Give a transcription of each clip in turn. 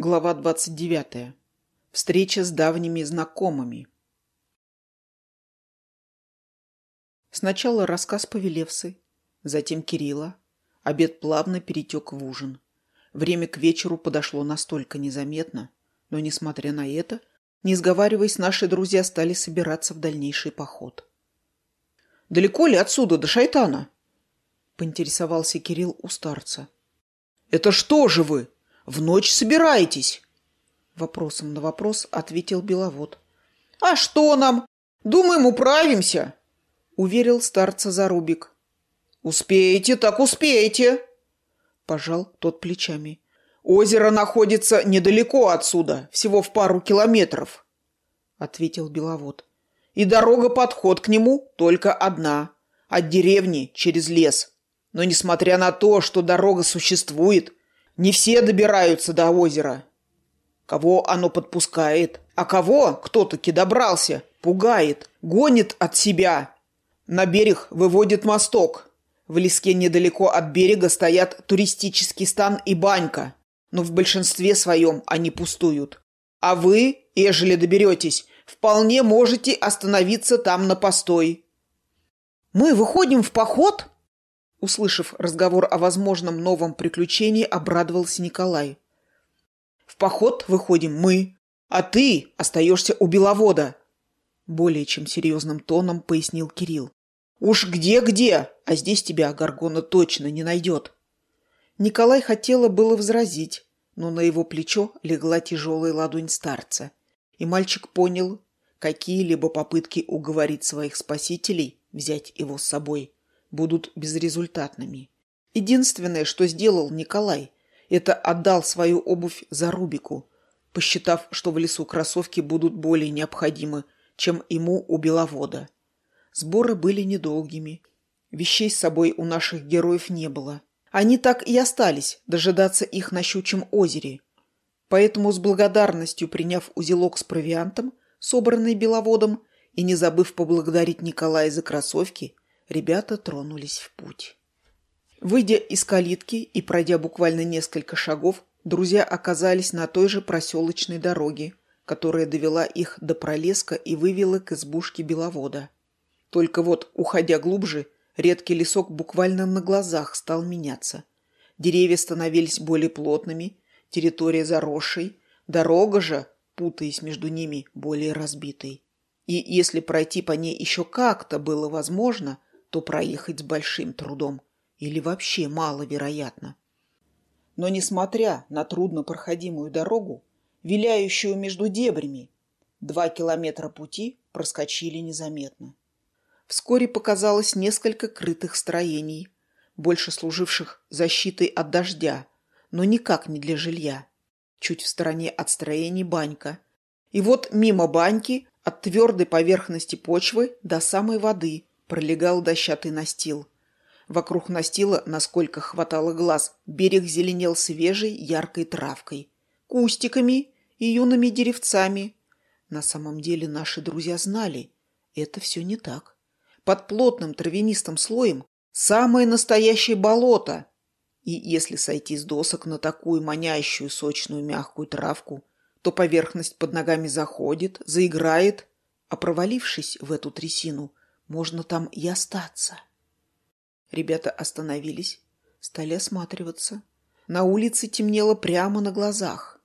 Глава 29. Встреча с давними знакомыми. Сначала рассказ Павелевсы, затем Кирилла. Обед плавно перетек в ужин. Время к вечеру подошло настолько незаметно, но, несмотря на это, не сговариваясь, наши друзья стали собираться в дальнейший поход. «Далеко ли отсюда, до шайтана?» — поинтересовался Кирилл у старца. «Это что же вы?» В ночь собираетесь?» Вопросом на вопрос ответил Беловод. «А что нам? Думаем, управимся!» Уверил старца Зарубик. «Успеете, так успеете!» Пожал тот плечами. «Озеро находится недалеко отсюда, всего в пару километров», — ответил Беловод. «И дорога подход к нему только одна, от деревни через лес. Но несмотря на то, что дорога существует, не все добираются до озера. Кого оно подпускает, а кого кто-таки добрался, пугает, гонит от себя. На берег выводит мосток. В леске недалеко от берега стоят туристический стан и банька, но в большинстве своем они пустуют. А вы, ежели доберетесь, вполне можете остановиться там на постой. «Мы выходим в поход?» Услышав разговор о возможном новом приключении, обрадовался Николай. «В поход выходим мы, а ты остаешься у Беловода», более чем серьезным тоном пояснил Кирилл. «Уж где-где, а здесь тебя Гаргона точно не найдет». Николай хотела было возразить, но на его плечо легла тяжелая ладонь старца, и мальчик понял, какие-либо попытки уговорить своих спасителей взять его с собой – будут безрезультатными. Единственное, что сделал Николай, это отдал свою обувь за Рубику, посчитав, что в лесу кроссовки будут более необходимы, чем ему у Беловода. Сборы были недолгими. Вещей с собой у наших героев не было. Они так и остались дожидаться их на щучьем озере. Поэтому с благодарностью приняв узелок с провиантом, собранный Беловодом, и не забыв поблагодарить Николая за кроссовки, ребята тронулись в путь. Выйдя из калитки и пройдя буквально несколько шагов, друзья оказались на той же проселочной дороге, которая довела их до пролеска и вывела к избушке беловода. Только вот, уходя глубже, редкий лесок буквально на глазах стал меняться. Деревья становились более плотными, территория заросшей, дорога же, путаясь между ними, более разбитой. И если пройти по ней еще как-то было возможно – то проехать с большим трудом или вообще маловероятно. Но несмотря на труднопроходимую дорогу, виляющую между дебрями, два километра пути проскочили незаметно. Вскоре показалось несколько крытых строений, больше служивших защитой от дождя, но никак не для жилья. Чуть в стороне от строений банька. И вот мимо баньки, от твердой поверхности почвы до самой воды, пролегал дощатый настил. Вокруг настила, насколько хватало глаз, берег зеленел свежей яркой травкой, кустиками и юными деревцами. На самом деле наши друзья знали, это все не так. Под плотным травянистым слоем самое настоящее болото. И если сойти с досок на такую манящую сочную мягкую травку, то поверхность под ногами заходит, заиграет, а провалившись в эту трясину, можно там и остаться. Ребята остановились, стали осматриваться. На улице темнело прямо на глазах.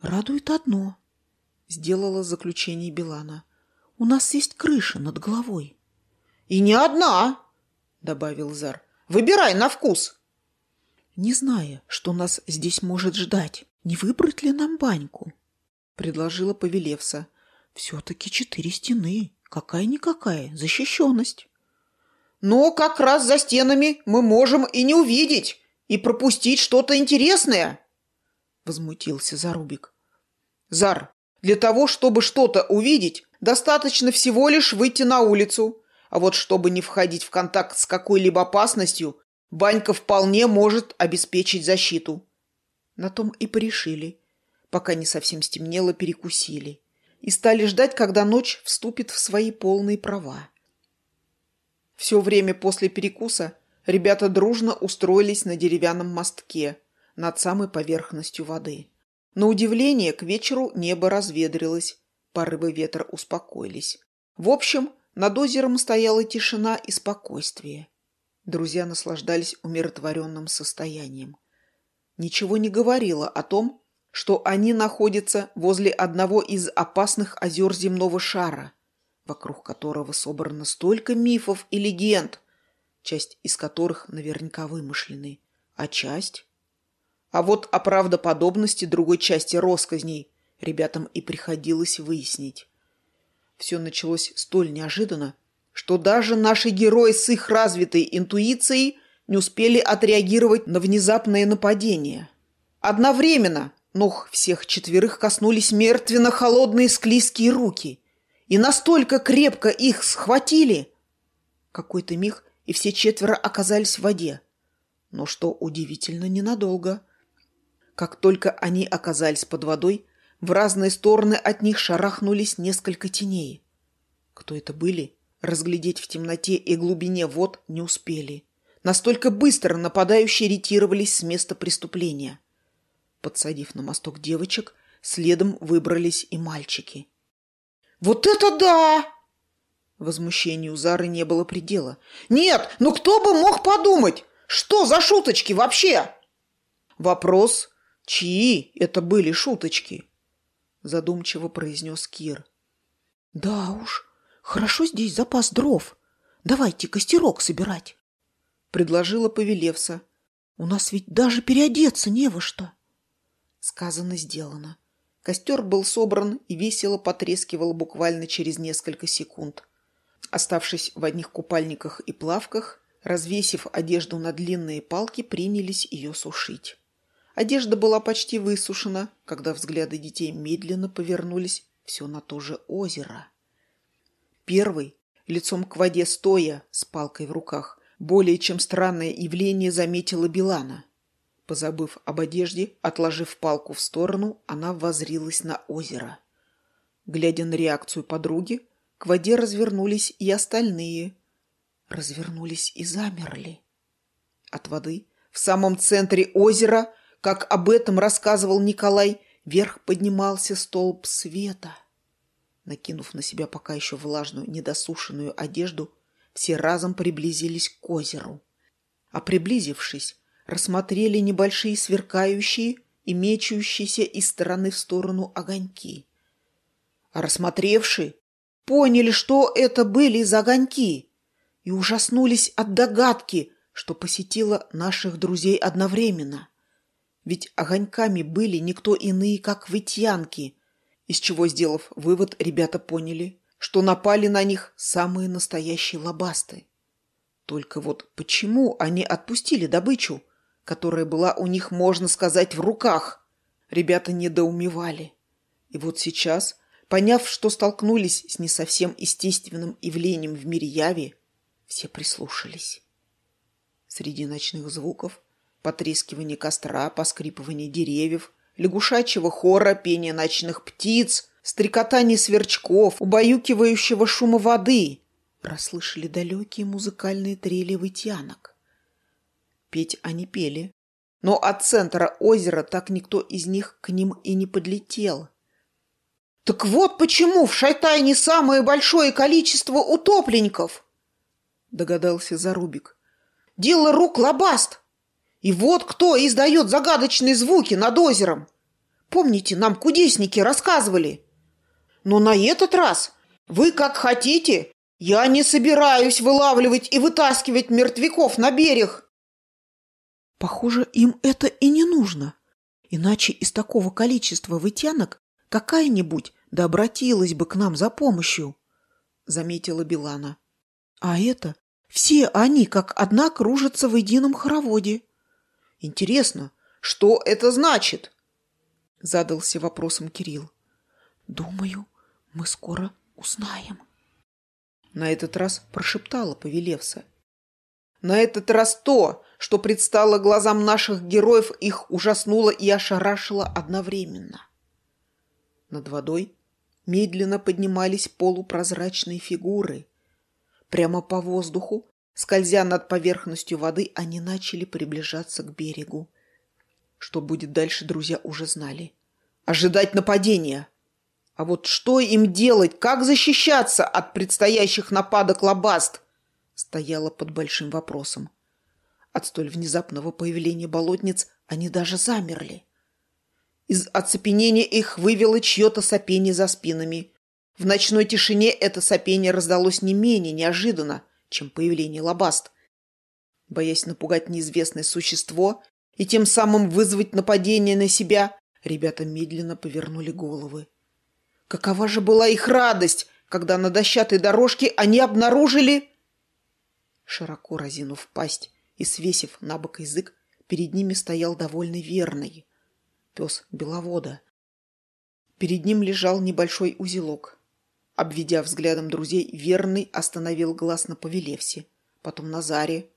«Радует одно», — сделала заключение Билана. «У нас есть крыша над головой». «И не одна», — добавил Зар. «Выбирай на вкус». «Не зная, что нас здесь может ждать, не выбрать ли нам баньку?» — предложила Повелевса. «Все-таки четыре стены, Какая-никакая защищенность. Но как раз за стенами мы можем и не увидеть, и пропустить что-то интересное, возмутился Зарубик. Зар, для того, чтобы что-то увидеть, достаточно всего лишь выйти на улицу. А вот чтобы не входить в контакт с какой-либо опасностью, банька вполне может обеспечить защиту. На том и порешили. Пока не совсем стемнело, перекусили и стали ждать, когда ночь вступит в свои полные права. Все время после перекуса ребята дружно устроились на деревянном мостке над самой поверхностью воды. На удивление, к вечеру небо разветрилось, порывы ветра успокоились. В общем, над озером стояла тишина и спокойствие. Друзья наслаждались умиротворенным состоянием. Ничего не говорило о том, что они находятся возле одного из опасных озер земного шара, вокруг которого собрано столько мифов и легенд, часть из которых наверняка вымышлены, а часть... А вот о правдоподобности другой части росказней ребятам и приходилось выяснить. Все началось столь неожиданно, что даже наши герои с их развитой интуицией не успели отреагировать на внезапное нападение. Одновременно ног всех четверых коснулись мертвенно-холодные склизкие руки и настолько крепко их схватили. Какой-то миг, и все четверо оказались в воде. Но что удивительно, ненадолго. Как только они оказались под водой, в разные стороны от них шарахнулись несколько теней. Кто это были, разглядеть в темноте и глубине вод не успели. Настолько быстро нападающие ретировались с места преступления. Подсадив на мосток девочек, следом выбрались и мальчики. «Вот это да!» Возмущению Зары не было предела. «Нет, ну кто бы мог подумать? Что за шуточки вообще?» Вопрос, чьи это были шуточки? Задумчиво произнес Кир. «Да уж, хорошо здесь запас дров. Давайте костерок собирать», — предложила Повелевса. «У нас ведь даже переодеться не во что». Сказано, сделано. Костер был собран и весело потрескивал буквально через несколько секунд. Оставшись в одних купальниках и плавках, развесив одежду на длинные палки, принялись ее сушить. Одежда была почти высушена, когда взгляды детей медленно повернулись все на то же озеро. Первый, лицом к воде стоя, с палкой в руках, более чем странное явление заметила Билана. Позабыв об одежде, отложив палку в сторону, она возрилась на озеро. Глядя на реакцию подруги, к воде развернулись и остальные. Развернулись и замерли. От воды в самом центре озера как об этом рассказывал Николай, вверх поднимался столб света. Накинув на себя пока еще влажную, недосушенную одежду, все разом приблизились к озеру. А приблизившись, рассмотрели небольшие сверкающие и мечущиеся из стороны в сторону огоньки. А рассмотревшие, поняли, что это были за огоньки, и ужаснулись от догадки, что посетила наших друзей одновременно. Ведь огоньками были никто иные, как вытьянки, из чего, сделав вывод, ребята поняли, что напали на них самые настоящие лобасты. Только вот почему они отпустили добычу, которая была у них, можно сказать, в руках? Ребята недоумевали. И вот сейчас, поняв, что столкнулись с не совсем естественным явлением в мире яви, все прислушались. Среди ночных звуков потрескивание костра, поскрипывание деревьев, лягушачьего хора, пение ночных птиц, стрекотание сверчков, убаюкивающего шума воды. Расслышали далекие музыкальные трели вытянок. Петь они пели, но от центра озера так никто из них к ним и не подлетел. «Так вот почему в Шайтайне самое большое количество утопленников!» догадался Зарубик. «Дело рук лобаст!» И вот кто издает загадочные звуки над озером. Помните, нам кудесники рассказывали. Но на этот раз вы как хотите. Я не собираюсь вылавливать и вытаскивать мертвяков на берег. Похоже, им это и не нужно. Иначе из такого количества вытянок какая-нибудь да обратилась бы к нам за помощью, заметила Билана. А это все они как одна кружатся в едином хороводе. Интересно, что это значит? Задался вопросом Кирилл. Думаю, мы скоро узнаем. На этот раз прошептала Повелевса. На этот раз то, что предстало глазам наших героев, их ужаснуло и ошарашило одновременно. Над водой медленно поднимались полупрозрачные фигуры. Прямо по воздуху Скользя над поверхностью воды, они начали приближаться к берегу. Что будет дальше, друзья уже знали. ожидать нападения. А вот что им делать, как защищаться от предстоящих нападок лобаст, стояло под большим вопросом. От столь внезапного появления болотниц они даже замерли. Из оцепенения их вывело чье-то сопение за спинами. В ночной тишине это сопение раздалось не менее неожиданно, чем появление лобаст. Боясь напугать неизвестное существо и тем самым вызвать нападение на себя, ребята медленно повернули головы. Какова же была их радость, когда на дощатой дорожке они обнаружили... Широко разинув пасть и свесив на бок язык, перед ними стоял довольно верный пес Беловода. Перед ним лежал небольшой узелок. Обведя взглядом друзей, верный остановил глаз на Павелевсе, потом на Заре.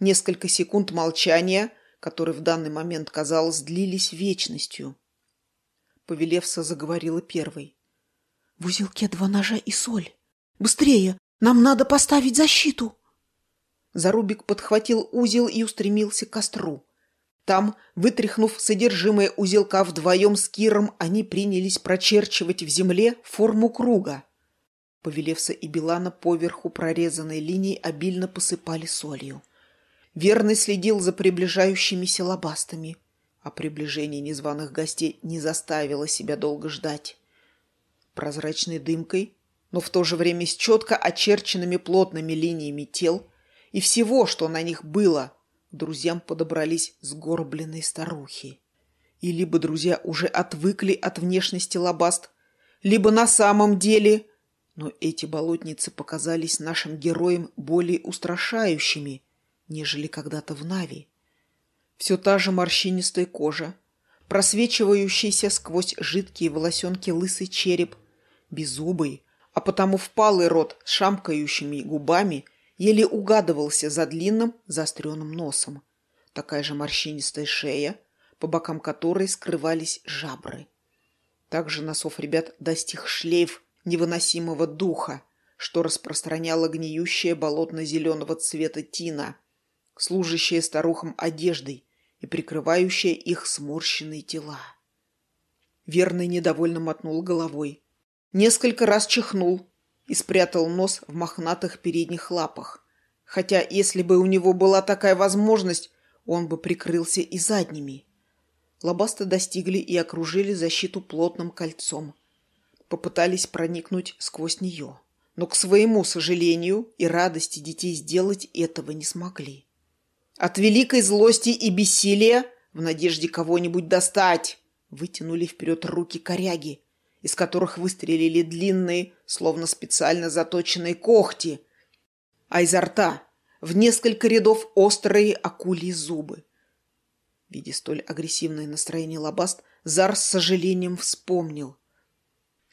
Несколько секунд молчания, которые в данный момент, казалось, длились вечностью. Павелевса заговорила первой. «В узелке два ножа и соль. Быстрее! Нам надо поставить защиту!» Зарубик подхватил узел и устремился к костру. Там, вытряхнув содержимое узелка вдвоем с Киром, они принялись прочерчивать в земле форму круга. Повелевса и Билана поверху прорезанной линии обильно посыпали солью. Верный следил за приближающимися лобастами, а приближение незваных гостей не заставило себя долго ждать. Прозрачной дымкой, но в то же время с четко очерченными плотными линиями тел и всего, что на них было – друзьям подобрались сгорбленные старухи. И либо друзья уже отвыкли от внешности лобаст, либо на самом деле... Но эти болотницы показались нашим героям более устрашающими, нежели когда-то в Нави. Все та же морщинистая кожа, просвечивающийся сквозь жидкие волосенки лысый череп, беззубый, а потому впалый рот с шамкающими губами еле угадывался за длинным заостренным носом. Такая же морщинистая шея, по бокам которой скрывались жабры. Также носов ребят достиг шлейф невыносимого духа, что распространяла гниющая болотно-зеленого цвета тина, служащая старухам одеждой и прикрывающая их сморщенные тела. Верный недовольно мотнул головой. Несколько раз чихнул, и спрятал нос в мохнатых передних лапах. Хотя, если бы у него была такая возможность, он бы прикрылся и задними. Лобасты достигли и окружили защиту плотным кольцом. Попытались проникнуть сквозь нее. Но, к своему сожалению и радости детей сделать этого не смогли. От великой злости и бессилия, в надежде кого-нибудь достать, вытянули вперед руки коряги, из которых выстрелили длинные, словно специально заточенные когти, а изо рта в несколько рядов острые акульи зубы. Видя столь агрессивное настроение Лабаст, Зар с сожалением вспомнил.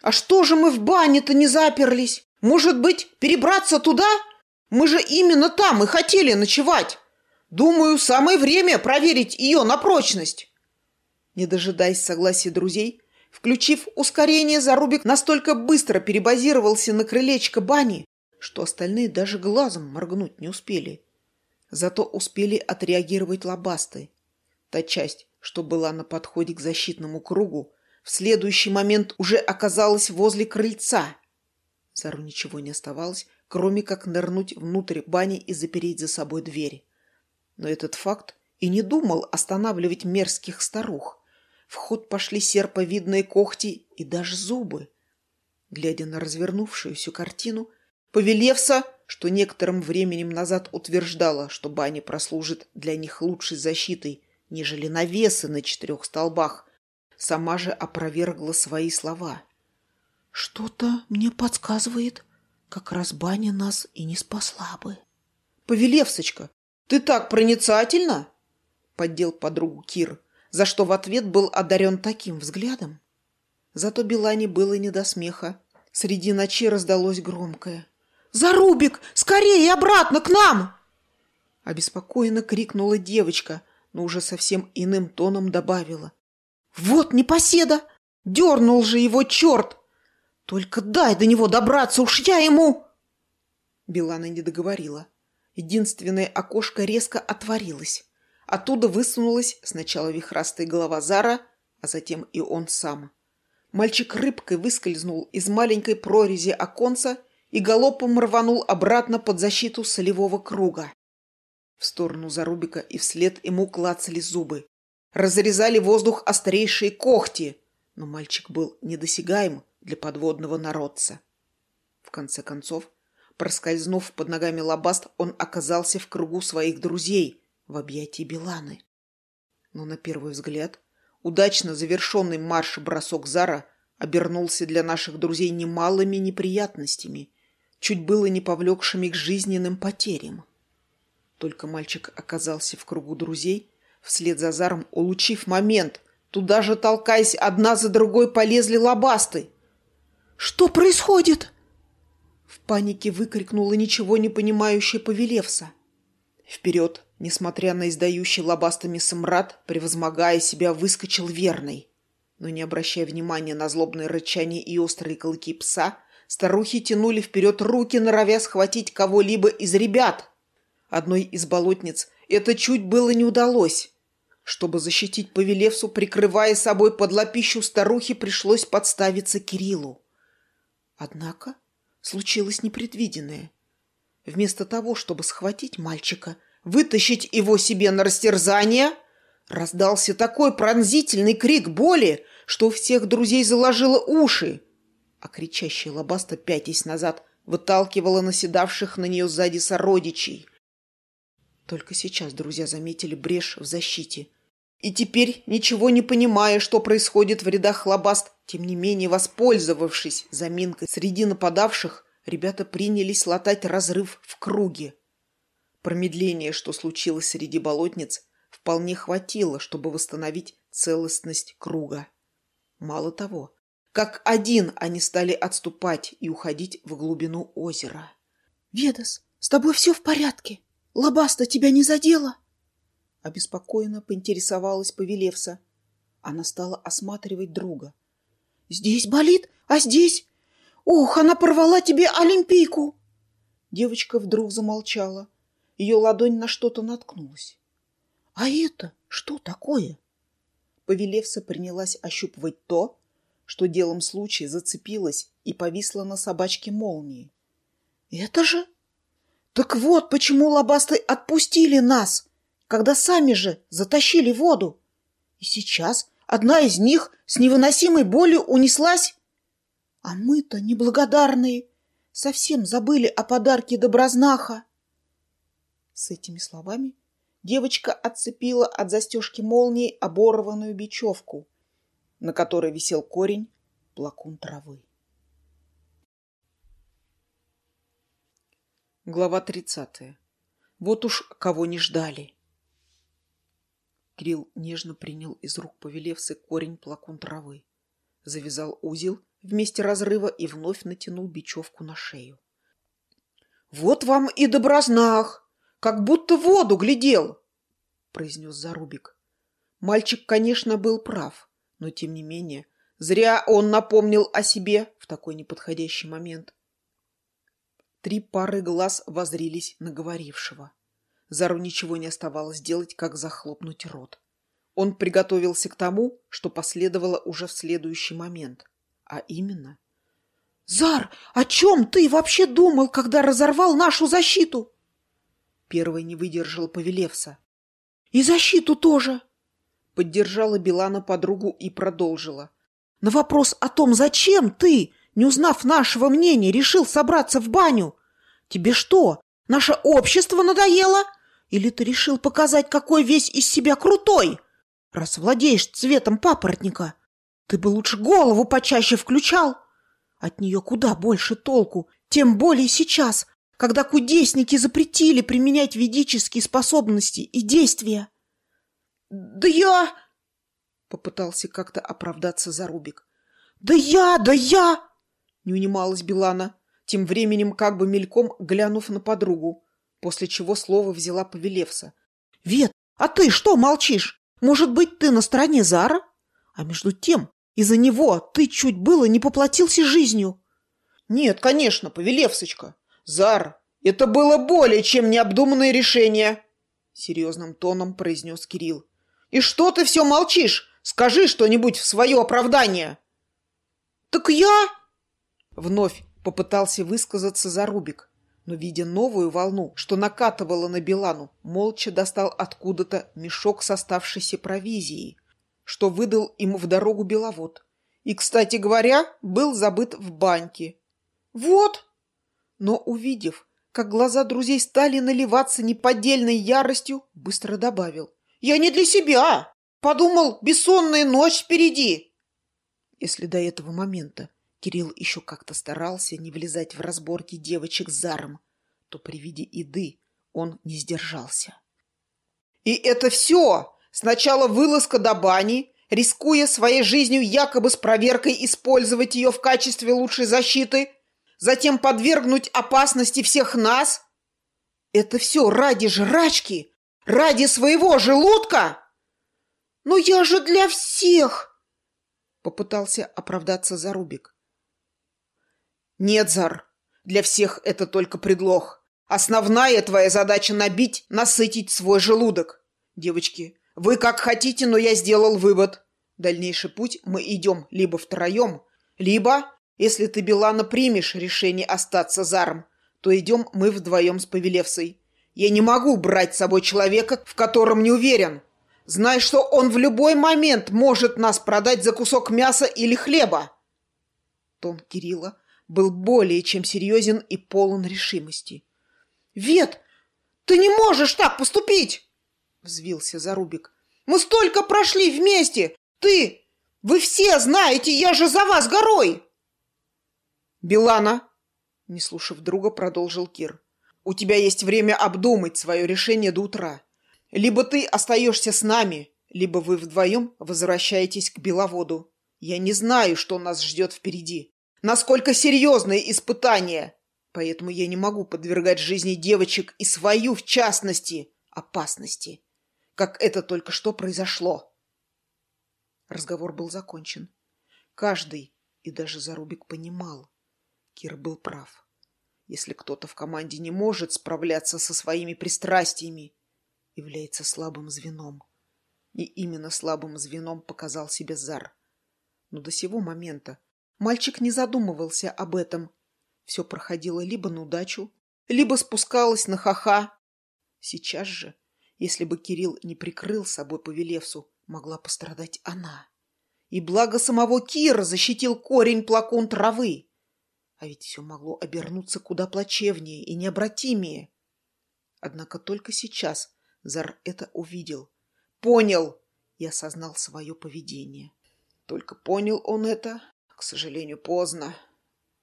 «А что же мы в бане-то не заперлись? Может быть, перебраться туда? Мы же именно там и хотели ночевать. Думаю, самое время проверить ее на прочность». Не дожидаясь согласия друзей, Включив ускорение, Зарубик настолько быстро перебазировался на крылечко бани, что остальные даже глазом моргнуть не успели. Зато успели отреагировать лобасты. Та часть, что была на подходе к защитному кругу, в следующий момент уже оказалась возле крыльца. Зару ничего не оставалось, кроме как нырнуть внутрь бани и запереть за собой дверь. Но этот факт и не думал останавливать мерзких старух. В ход пошли серповидные когти и даже зубы. Глядя на развернувшуюся картину, Повелевса, что некоторым временем назад утверждала, что баня прослужит для них лучшей защитой, нежели навесы на четырех столбах, сама же опровергла свои слова. «Что-то мне подсказывает, как раз баня нас и не спасла бы». «Повелевсочка, ты так проницательна!» — поддел подругу Кир за что в ответ был одарен таким взглядом. Зато Белане было не до смеха. Среди ночи раздалось громкое. «Зарубик! Скорее обратно к нам!» Обеспокоенно крикнула девочка, но уже совсем иным тоном добавила. «Вот непоседа! Дернул же его черт! Только дай до него добраться, уж я ему!» Белана не договорила. Единственное окошко резко отворилось. Оттуда высунулась сначала вихрастая голова Зара, а затем и он сам. Мальчик рыбкой выскользнул из маленькой прорези оконца и галопом рванул обратно под защиту солевого круга. В сторону Зарубика и вслед ему клацали зубы. Разрезали воздух острейшие когти, но мальчик был недосягаем для подводного народца. В конце концов, проскользнув под ногами лобаст, он оказался в кругу своих друзей в объятии Беланы. Но на первый взгляд удачно завершенный марш-бросок Зара обернулся для наших друзей немалыми неприятностями, чуть было не повлекшими к жизненным потерям. Только мальчик оказался в кругу друзей, вслед за Заром, улучив момент, туда же толкаясь одна за другой полезли лобасты. «Что происходит?» В панике выкрикнула ничего не понимающая Повелевса. Вперед, несмотря на издающий лобастами смрад, превозмогая себя, выскочил верный. Но не обращая внимания на злобное рычание и острые клыки пса, старухи тянули вперед руки, норовя схватить кого-либо из ребят. Одной из болотниц это чуть было не удалось. Чтобы защитить Повелевсу, прикрывая собой под лапищу старухи, пришлось подставиться Кириллу. Однако случилось непредвиденное. Вместо того, чтобы схватить мальчика, вытащить его себе на растерзание, раздался такой пронзительный крик боли, что у всех друзей заложило уши, а кричащая лобаста, пятясь назад, выталкивала наседавших на нее сзади сородичей. Только сейчас друзья заметили брешь в защите. И теперь, ничего не понимая, что происходит в рядах лобаст, тем не менее, воспользовавшись заминкой среди нападавших, ребята принялись латать разрыв в круге. Промедление, что случилось среди болотниц, вполне хватило, чтобы восстановить целостность круга. Мало того, как один они стали отступать и уходить в глубину озера. «Ведас, с тобой все в порядке? Лобаста тебя не задела?» Обеспокоенно поинтересовалась Повелевса. Она стала осматривать друга. «Здесь болит, а здесь? Ох, она порвала тебе олимпийку!» Девочка вдруг замолчала. Ее ладонь на что-то наткнулась. «А это что такое?» Повелевса принялась ощупывать то, что делом случая зацепилась и повисла на собачке молнии. «Это же...» «Так вот, почему лобасты отпустили нас!» когда сами же затащили воду. И сейчас одна из них с невыносимой болью унеслась. А мы-то неблагодарные, совсем забыли о подарке добрознаха. С этими словами девочка отцепила от застежки молнии оборванную бечевку, на которой висел корень плакун травы. Глава тридцатая. Вот уж кого не ждали. Кирилл нежно принял из рук повелевсы корень плакун травы, завязал узел вместе разрыва и вновь натянул бечевку на шею. «Вот вам и добрознах! Как будто в воду глядел!» — произнес Зарубик. Мальчик, конечно, был прав, но, тем не менее, зря он напомнил о себе в такой неподходящий момент. Три пары глаз возрились на говорившего. Зару ничего не оставалось делать, как захлопнуть рот. Он приготовился к тому, что последовало уже в следующий момент. А именно... «Зар, о чем ты вообще думал, когда разорвал нашу защиту?» Первой не выдержала Повелевса. «И защиту тоже!» Поддержала Билана подругу и продолжила. «На вопрос о том, зачем ты, не узнав нашего мнения, решил собраться в баню? Тебе что, наше общество надоело?» Или ты решил показать, какой весь из себя крутой? Раз владеешь цветом папоротника, ты бы лучше голову почаще включал. От нее куда больше толку, тем более сейчас, когда кудесники запретили применять ведические способности и действия. Да я... Попытался как-то оправдаться Зарубик. Да я, да я... Не унималась Билана, тем временем как бы мельком глянув на подругу после чего слово взяла Повелевса. «Вет, а ты что молчишь? Может быть, ты на стороне Зара? А между тем, из-за него ты чуть было не поплатился жизнью». «Нет, конечно, Повелевсочка. Зар, это было более чем необдуманное решение», — серьезным тоном произнес Кирилл. «И что ты все молчишь? Скажи что-нибудь в свое оправдание. Так я... Вновь попытался высказаться Зарубик, но, видя новую волну, что накатывала на Белану, молча достал откуда-то мешок с оставшейся провизией, что выдал ему в дорогу беловод. И, кстати говоря, был забыт в баньке. «Вот!» Но, увидев, как глаза друзей стали наливаться неподдельной яростью, быстро добавил. «Я не для себя! Подумал, бессонная ночь впереди!» Если до этого момента Кирилл еще как-то старался не влезать в разборки девочек с Заром, то при виде еды он не сдержался. «И это все! Сначала вылазка до бани, рискуя своей жизнью якобы с проверкой использовать ее в качестве лучшей защиты, затем подвергнуть опасности всех нас? Это все ради жрачки? Ради своего желудка? Но я же для всех!» Попытался оправдаться Зарубик. Нет, Зар, для всех это только предлог. Основная твоя задача набить, насытить свой желудок. Девочки, вы как хотите, но я сделал вывод. Дальнейший путь мы идем либо втроем, либо, если ты, Белана, примешь решение остаться Заром, то идем мы вдвоем с Павелевсой. Я не могу брать с собой человека, в котором не уверен. Знай, что он в любой момент может нас продать за кусок мяса или хлеба. Тон Кирилла был более чем серьезен и полон решимости. «Вет, ты не можешь так поступить!» — взвился Зарубик. «Мы столько прошли вместе! Ты! Вы все знаете, я же за вас горой!» «Билана!» — не слушав друга, продолжил Кир. «У тебя есть время обдумать свое решение до утра. Либо ты остаешься с нами, либо вы вдвоем возвращаетесь к Беловоду. Я не знаю, что нас ждет впереди насколько серьезное испытание. Поэтому я не могу подвергать жизни девочек и свою, в частности, опасности, как это только что произошло. Разговор был закончен. Каждый, и даже Зарубик понимал, Кир был прав. Если кто-то в команде не может справляться со своими пристрастиями, является слабым звеном. И именно слабым звеном показал себе Зар. Но до сего момента Мальчик не задумывался об этом. Все проходило либо на удачу, либо спускалось на ха-ха. Сейчас же, если бы Кирилл не прикрыл собой Павелевсу, могла пострадать она. И благо самого Кира защитил корень плакун травы. А ведь все могло обернуться куда плачевнее и необратимее. Однако только сейчас Зар это увидел, понял и осознал свое поведение. Только понял он это, к сожалению, поздно.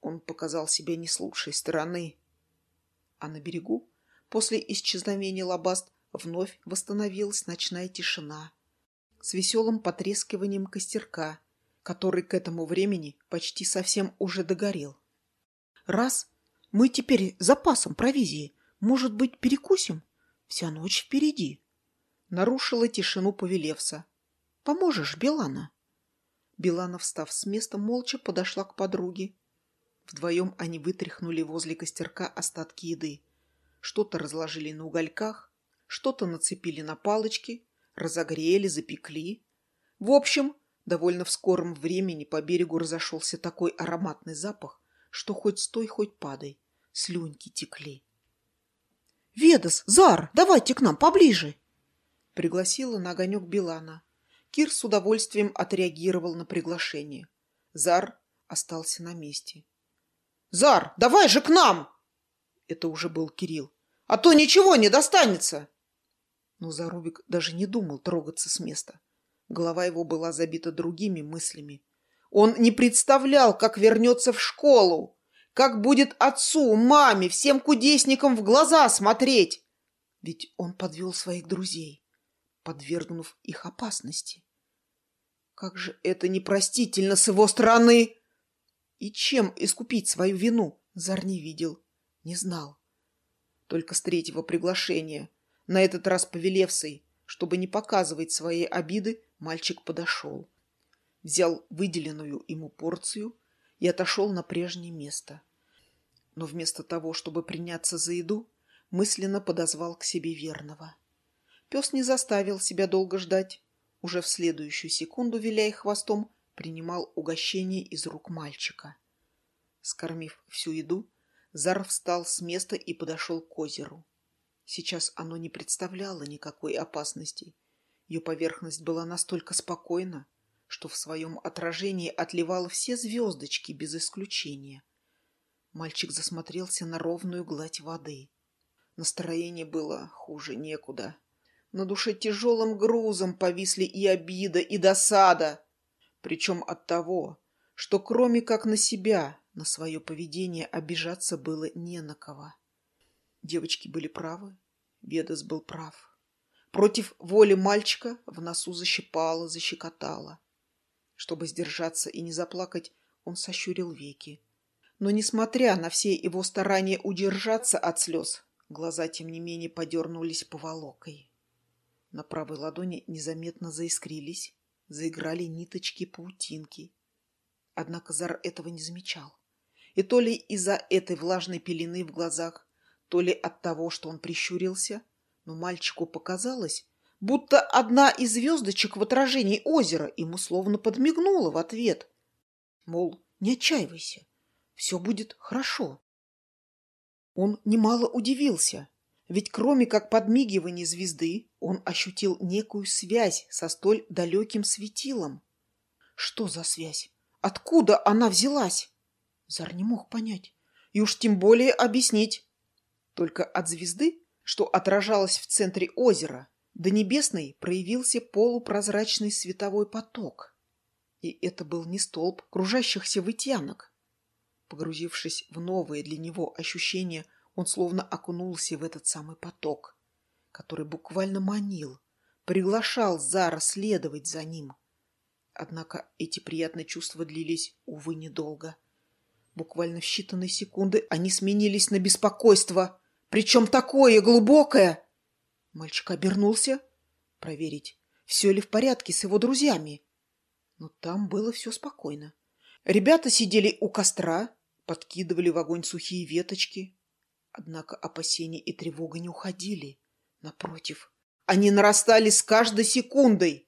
Он показал себя не с лучшей стороны. А на берегу, после исчезновения лабаст, вновь восстановилась ночная тишина с веселым потрескиванием костерка, который к этому времени почти совсем уже догорел. «Раз мы теперь запасом провизии, может быть, перекусим? Вся ночь впереди!» Нарушила тишину Повелевса. «Поможешь, Белана?» Белана, встав с места, молча подошла к подруге. Вдвоем они вытряхнули возле костерка остатки еды. Что-то разложили на угольках, что-то нацепили на палочки, разогрели, запекли. В общем, довольно в скором времени по берегу разошелся такой ароматный запах, что хоть стой, хоть падай, слюньки текли. «Ведас, Зар, давайте к нам поближе!» Пригласила на огонек Билана. Кир с удовольствием отреагировал на приглашение. Зар остался на месте. «Зар, давай же к нам!» Это уже был Кирилл. «А то ничего не достанется!» Но Зарубик даже не думал трогаться с места. Голова его была забита другими мыслями. Он не представлял, как вернется в школу, как будет отцу, маме, всем кудесникам в глаза смотреть. Ведь он подвел своих друзей, подвергнув их опасности. Как же это непростительно с его стороны! И чем искупить свою вину, Зар не видел, не знал. Только с третьего приглашения, на этот раз повелевсой, чтобы не показывать свои обиды, мальчик подошел. Взял выделенную ему порцию и отошел на прежнее место. Но вместо того, чтобы приняться за еду, мысленно подозвал к себе верного. Пес не заставил себя долго ждать уже в следующую секунду, виляя хвостом, принимал угощение из рук мальчика. Скормив всю еду, Зар встал с места и подошел к озеру. Сейчас оно не представляло никакой опасности. Ее поверхность была настолько спокойна, что в своем отражении отливало все звездочки без исключения. Мальчик засмотрелся на ровную гладь воды. Настроение было хуже некуда. На душе тяжелым грузом повисли и обида, и досада. Причем от того, что кроме как на себя, на свое поведение обижаться было не на кого. Девочки были правы, Бедос был прав. Против воли мальчика в носу защипало, защекотало. Чтобы сдержаться и не заплакать, он сощурил веки. Но, несмотря на все его старания удержаться от слез, глаза, тем не менее, подернулись поволокой. На правой ладони незаметно заискрились, заиграли ниточки-паутинки. Однако Зар этого не замечал. И то ли из-за этой влажной пелены в глазах, то ли от того, что он прищурился, но мальчику показалось, будто одна из звездочек в отражении озера ему словно подмигнула в ответ. Мол, не отчаивайся, все будет хорошо. Он немало удивился, ведь кроме как подмигивания звезды, он ощутил некую связь со столь далеким светилом. Что за связь? Откуда она взялась? Зар не мог понять. И уж тем более объяснить. Только от звезды, что отражалась в центре озера, до небесной проявился полупрозрачный световой поток. И это был не столб кружащихся вытянок. Погрузившись в новые для него ощущения, он словно окунулся в этот самый поток, который буквально манил, приглашал Зара следовать за ним. Однако эти приятные чувства длились, увы, недолго. Буквально в считанные секунды они сменились на беспокойство, причем такое глубокое. Мальчик обернулся, проверить, все ли в порядке с его друзьями. Но там было все спокойно. Ребята сидели у костра, подкидывали в огонь сухие веточки, Однако опасения и тревога не уходили. Напротив, они нарастали с каждой секундой.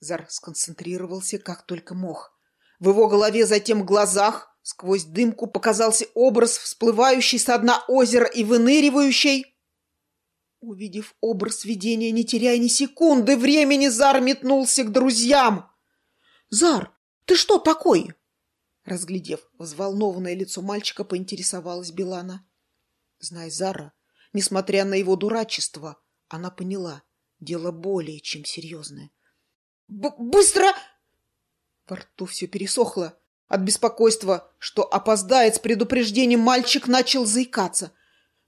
Зар сконцентрировался как только мог. В его голове, затем в глазах, сквозь дымку показался образ, всплывающий со дна озера и выныривающий. Увидев образ видения, не теряя ни секунды времени, Зар метнулся к друзьям. «Зар, ты что такой?» Разглядев взволнованное лицо мальчика, поинтересовалась Белана. Знай Зара, несмотря на его дурачество, она поняла, дело более чем серьезное. «Быстро!» Во рту все пересохло. От беспокойства, что опоздает с предупреждением, мальчик начал заикаться.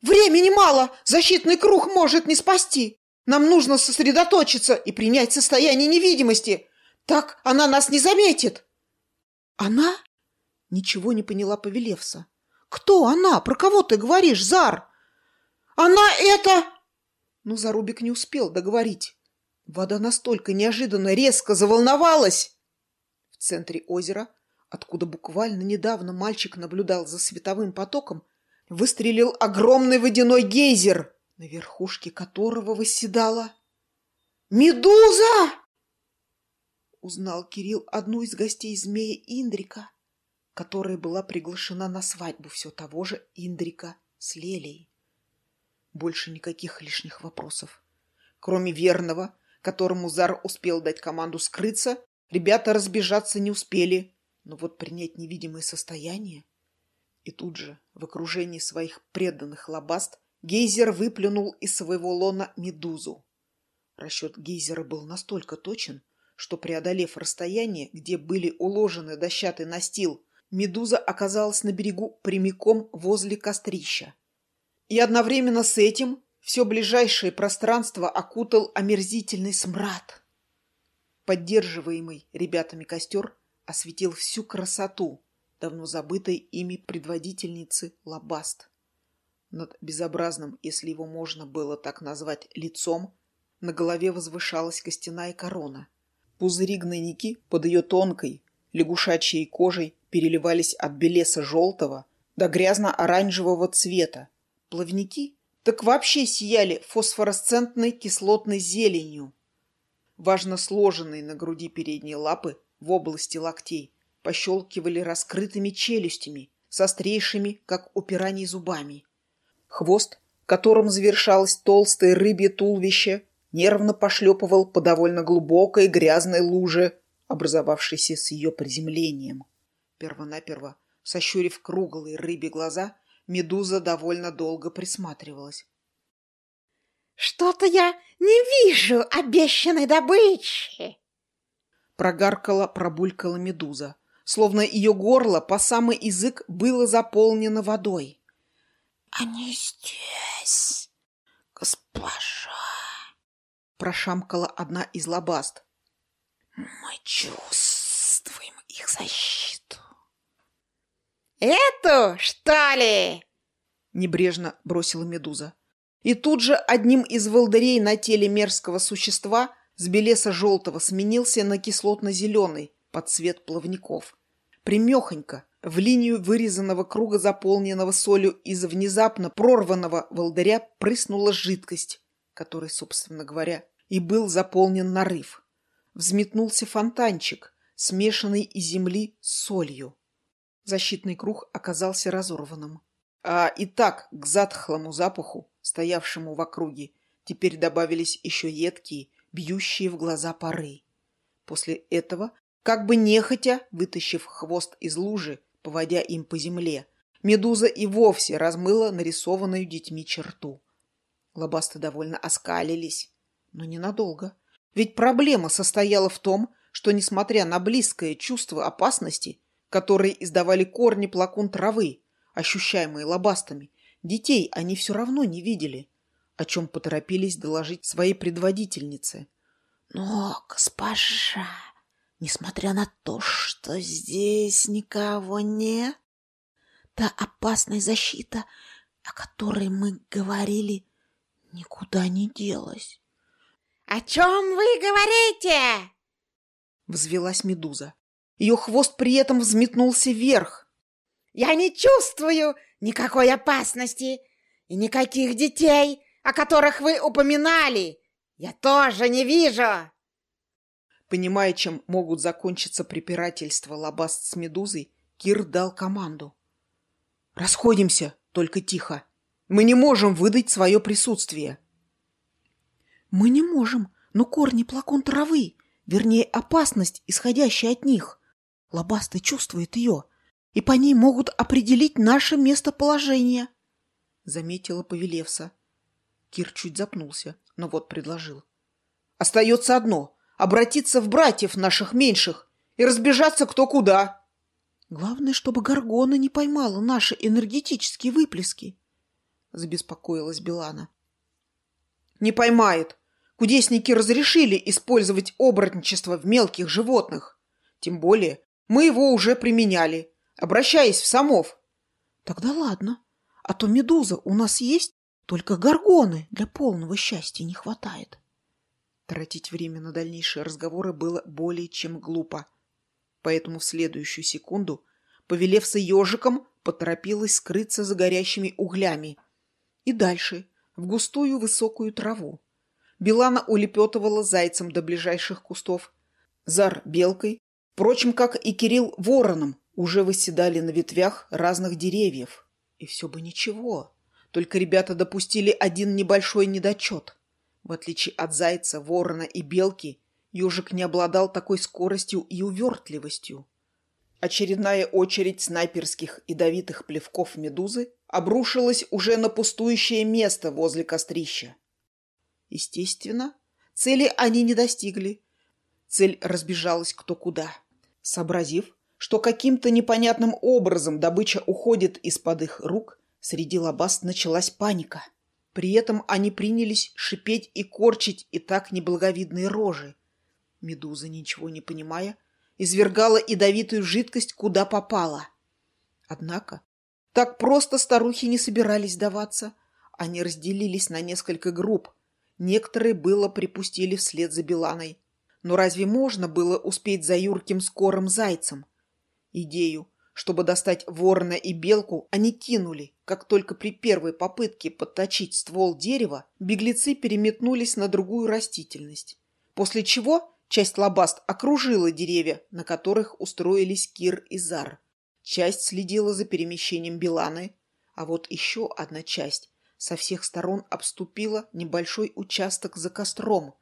«Времени мало! Защитный круг может не спасти! Нам нужно сосредоточиться и принять состояние невидимости! Так она нас не заметит!» «Она?» Ничего не поняла Павелевса. «Кто она? Про кого ты говоришь, Зар?» «Она это...» Но Зарубик не успел договорить. Вода настолько неожиданно резко заволновалась. В центре озера, откуда буквально недавно мальчик наблюдал за световым потоком, выстрелил огромный водяной гейзер, на верхушке которого восседала «Медуза!» Узнал Кирилл одну из гостей змея Индрика которая была приглашена на свадьбу все того же Индрика с Лелией. Больше никаких лишних вопросов. Кроме верного, которому Зар успел дать команду скрыться, ребята разбежаться не успели, но вот принять невидимое состояние... И тут же, в окружении своих преданных лобаст, Гейзер выплюнул из своего лона медузу. Расчет Гейзера был настолько точен, что, преодолев расстояние, где были уложены дощатый настил Медуза оказалась на берегу прямиком возле кострища. И одновременно с этим все ближайшее пространство окутал омерзительный смрад. Поддерживаемый ребятами костер осветил всю красоту давно забытой ими предводительницы Лабаст. Над безобразным, если его можно было так назвать, лицом, на голове возвышалась костяная корона. Пузыри гнойники под ее тонкой, лягушачьей кожей переливались от белеса желтого до грязно-оранжевого цвета. Плавники так вообще сияли фосфоресцентной кислотной зеленью. Важно сложенные на груди передние лапы в области локтей пощелкивали раскрытыми челюстями с острейшими, как у пираний, зубами. Хвост, которым завершалось толстое рыбье туловище, нервно пошлепывал по довольно глубокой грязной луже, образовавшейся с ее приземлением. Первонаперво, сощурив круглые рыбьи глаза, медуза довольно долго присматривалась. «Что-то я не вижу обещанной добычи!» Прогаркала, пробулькала медуза, словно ее горло по самый язык было заполнено водой. «Они здесь, госпожа!» Прошамкала одна из лобаст. «Мы чувствуем их защиту!» «Эту, что ли?» Небрежно бросила медуза. И тут же одним из волдырей на теле мерзкого существа с белесо-желтого сменился на кислотно-зеленый под цвет плавников. Примехонько, в линию вырезанного круга, заполненного солью из внезапно прорванного волдыря, прыснула жидкость, которой, собственно говоря, и был заполнен нарыв. Взметнулся фонтанчик, смешанный из земли с солью. Защитный круг оказался разорванным. А и так к затхлому запаху, стоявшему в округе, теперь добавились еще едкие, бьющие в глаза пары. После этого, как бы нехотя, вытащив хвост из лужи, поводя им по земле, медуза и вовсе размыла нарисованную детьми черту. Лобасты довольно оскалились, но ненадолго. Ведь проблема состояла в том, что, несмотря на близкое чувство опасности, которые издавали корни плакун травы, ощущаемые лобастами, детей они все равно не видели, о чем поторопились доложить своей предводительнице. «Но, госпожа, несмотря на то, что здесь никого нет, та опасная защита, о которой мы говорили, никуда не делась». «О чем вы говорите?» Взвелась медуза. Ее хвост при этом взметнулся вверх. «Я не чувствую никакой опасности и никаких детей, о которых вы упоминали. Я тоже не вижу!» Понимая, чем могут закончиться препирательства Лабаст с Медузой, Кир дал команду. «Расходимся, только тихо. Мы не можем выдать свое присутствие». «Мы не можем, но корни плакон травы, вернее, опасность, исходящая от них. Лобастый чувствует ее, и по ней могут определить наше местоположение, — заметила Повелевса. Кир чуть запнулся, но вот предложил. Остается одно — обратиться в братьев наших меньших и разбежаться кто куда. Главное, чтобы Гаргона не поймала наши энергетические выплески, — забеспокоилась Белана. Не поймает. Кудесники разрешили использовать оборотничество в мелких животных. Тем более, мы его уже применяли, обращаясь в самов. Тогда ладно. А то медуза у нас есть, только горгоны для полного счастья не хватает. Тратить время на дальнейшие разговоры было более чем глупо. Поэтому в следующую секунду, повелев с ежиком, поторопилась скрыться за горящими углями. И дальше, в густую высокую траву. Белана улепетывала зайцем до ближайших кустов. Зар белкой, Впрочем, как и Кирилл вороном, уже восседали на ветвях разных деревьев. И все бы ничего. Только ребята допустили один небольшой недочет. В отличие от зайца, ворона и белки, ежик не обладал такой скоростью и увертливостью. Очередная очередь снайперских ядовитых плевков медузы обрушилась уже на пустующее место возле кострища. Естественно, цели они не достигли. Цель разбежалась кто куда. Сообразив, что каким-то непонятным образом добыча уходит из-под их рук, среди лабаст началась паника. При этом они принялись шипеть и корчить и так неблаговидные рожи. Медуза, ничего не понимая, извергала ядовитую жидкость куда попала. Однако так просто старухи не собирались сдаваться. Они разделились на несколько групп. Некоторые было припустили вслед за Беланой, но разве можно было успеть за юрким скорым зайцем? Идею, чтобы достать ворона и белку, они кинули. Как только при первой попытке подточить ствол дерева, беглецы переметнулись на другую растительность. после чего часть лабаст окружила деревья, на которых устроились Кир и Зар. Часть следила за перемещением Биланы, а вот еще одна часть со всех сторон обступила небольшой участок за костром.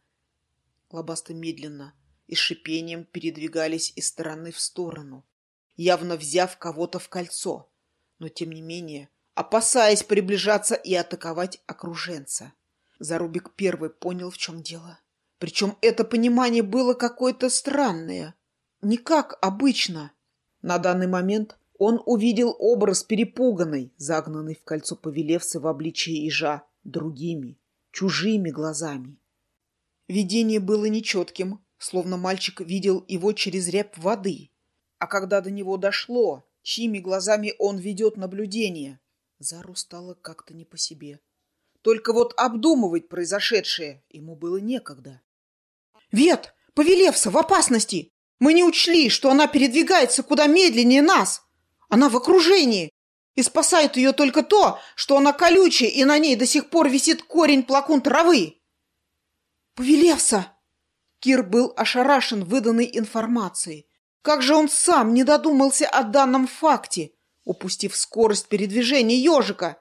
Лобасты медленно и шипением передвигались из стороны в сторону, явно взяв кого-то в кольцо, но тем не менее опасаясь приближаться и атаковать окруженца. Зарубик первый понял, в чем дело. Причем это понимание было какое-то странное, не как обычно. На данный момент он увидел образ перепуганной, загнанной в кольцо повелевцы в обличии ежа, другими, чужими глазами. Видение было нечетким, словно мальчик видел его через рябь воды. А когда до него дошло, чьими глазами он ведет наблюдение, Зару стало как-то не по себе. Только вот обдумывать произошедшее ему было некогда. «Вет! Повелевса в опасности! Мы не учли, что она передвигается куда медленнее нас! Она в окружении! И спасает ее только то, что она колючая, и на ней до сих пор висит корень плакун травы!» «Повелевса!» Кир был ошарашен выданной информацией. Как же он сам не додумался о данном факте, упустив скорость передвижения ежика?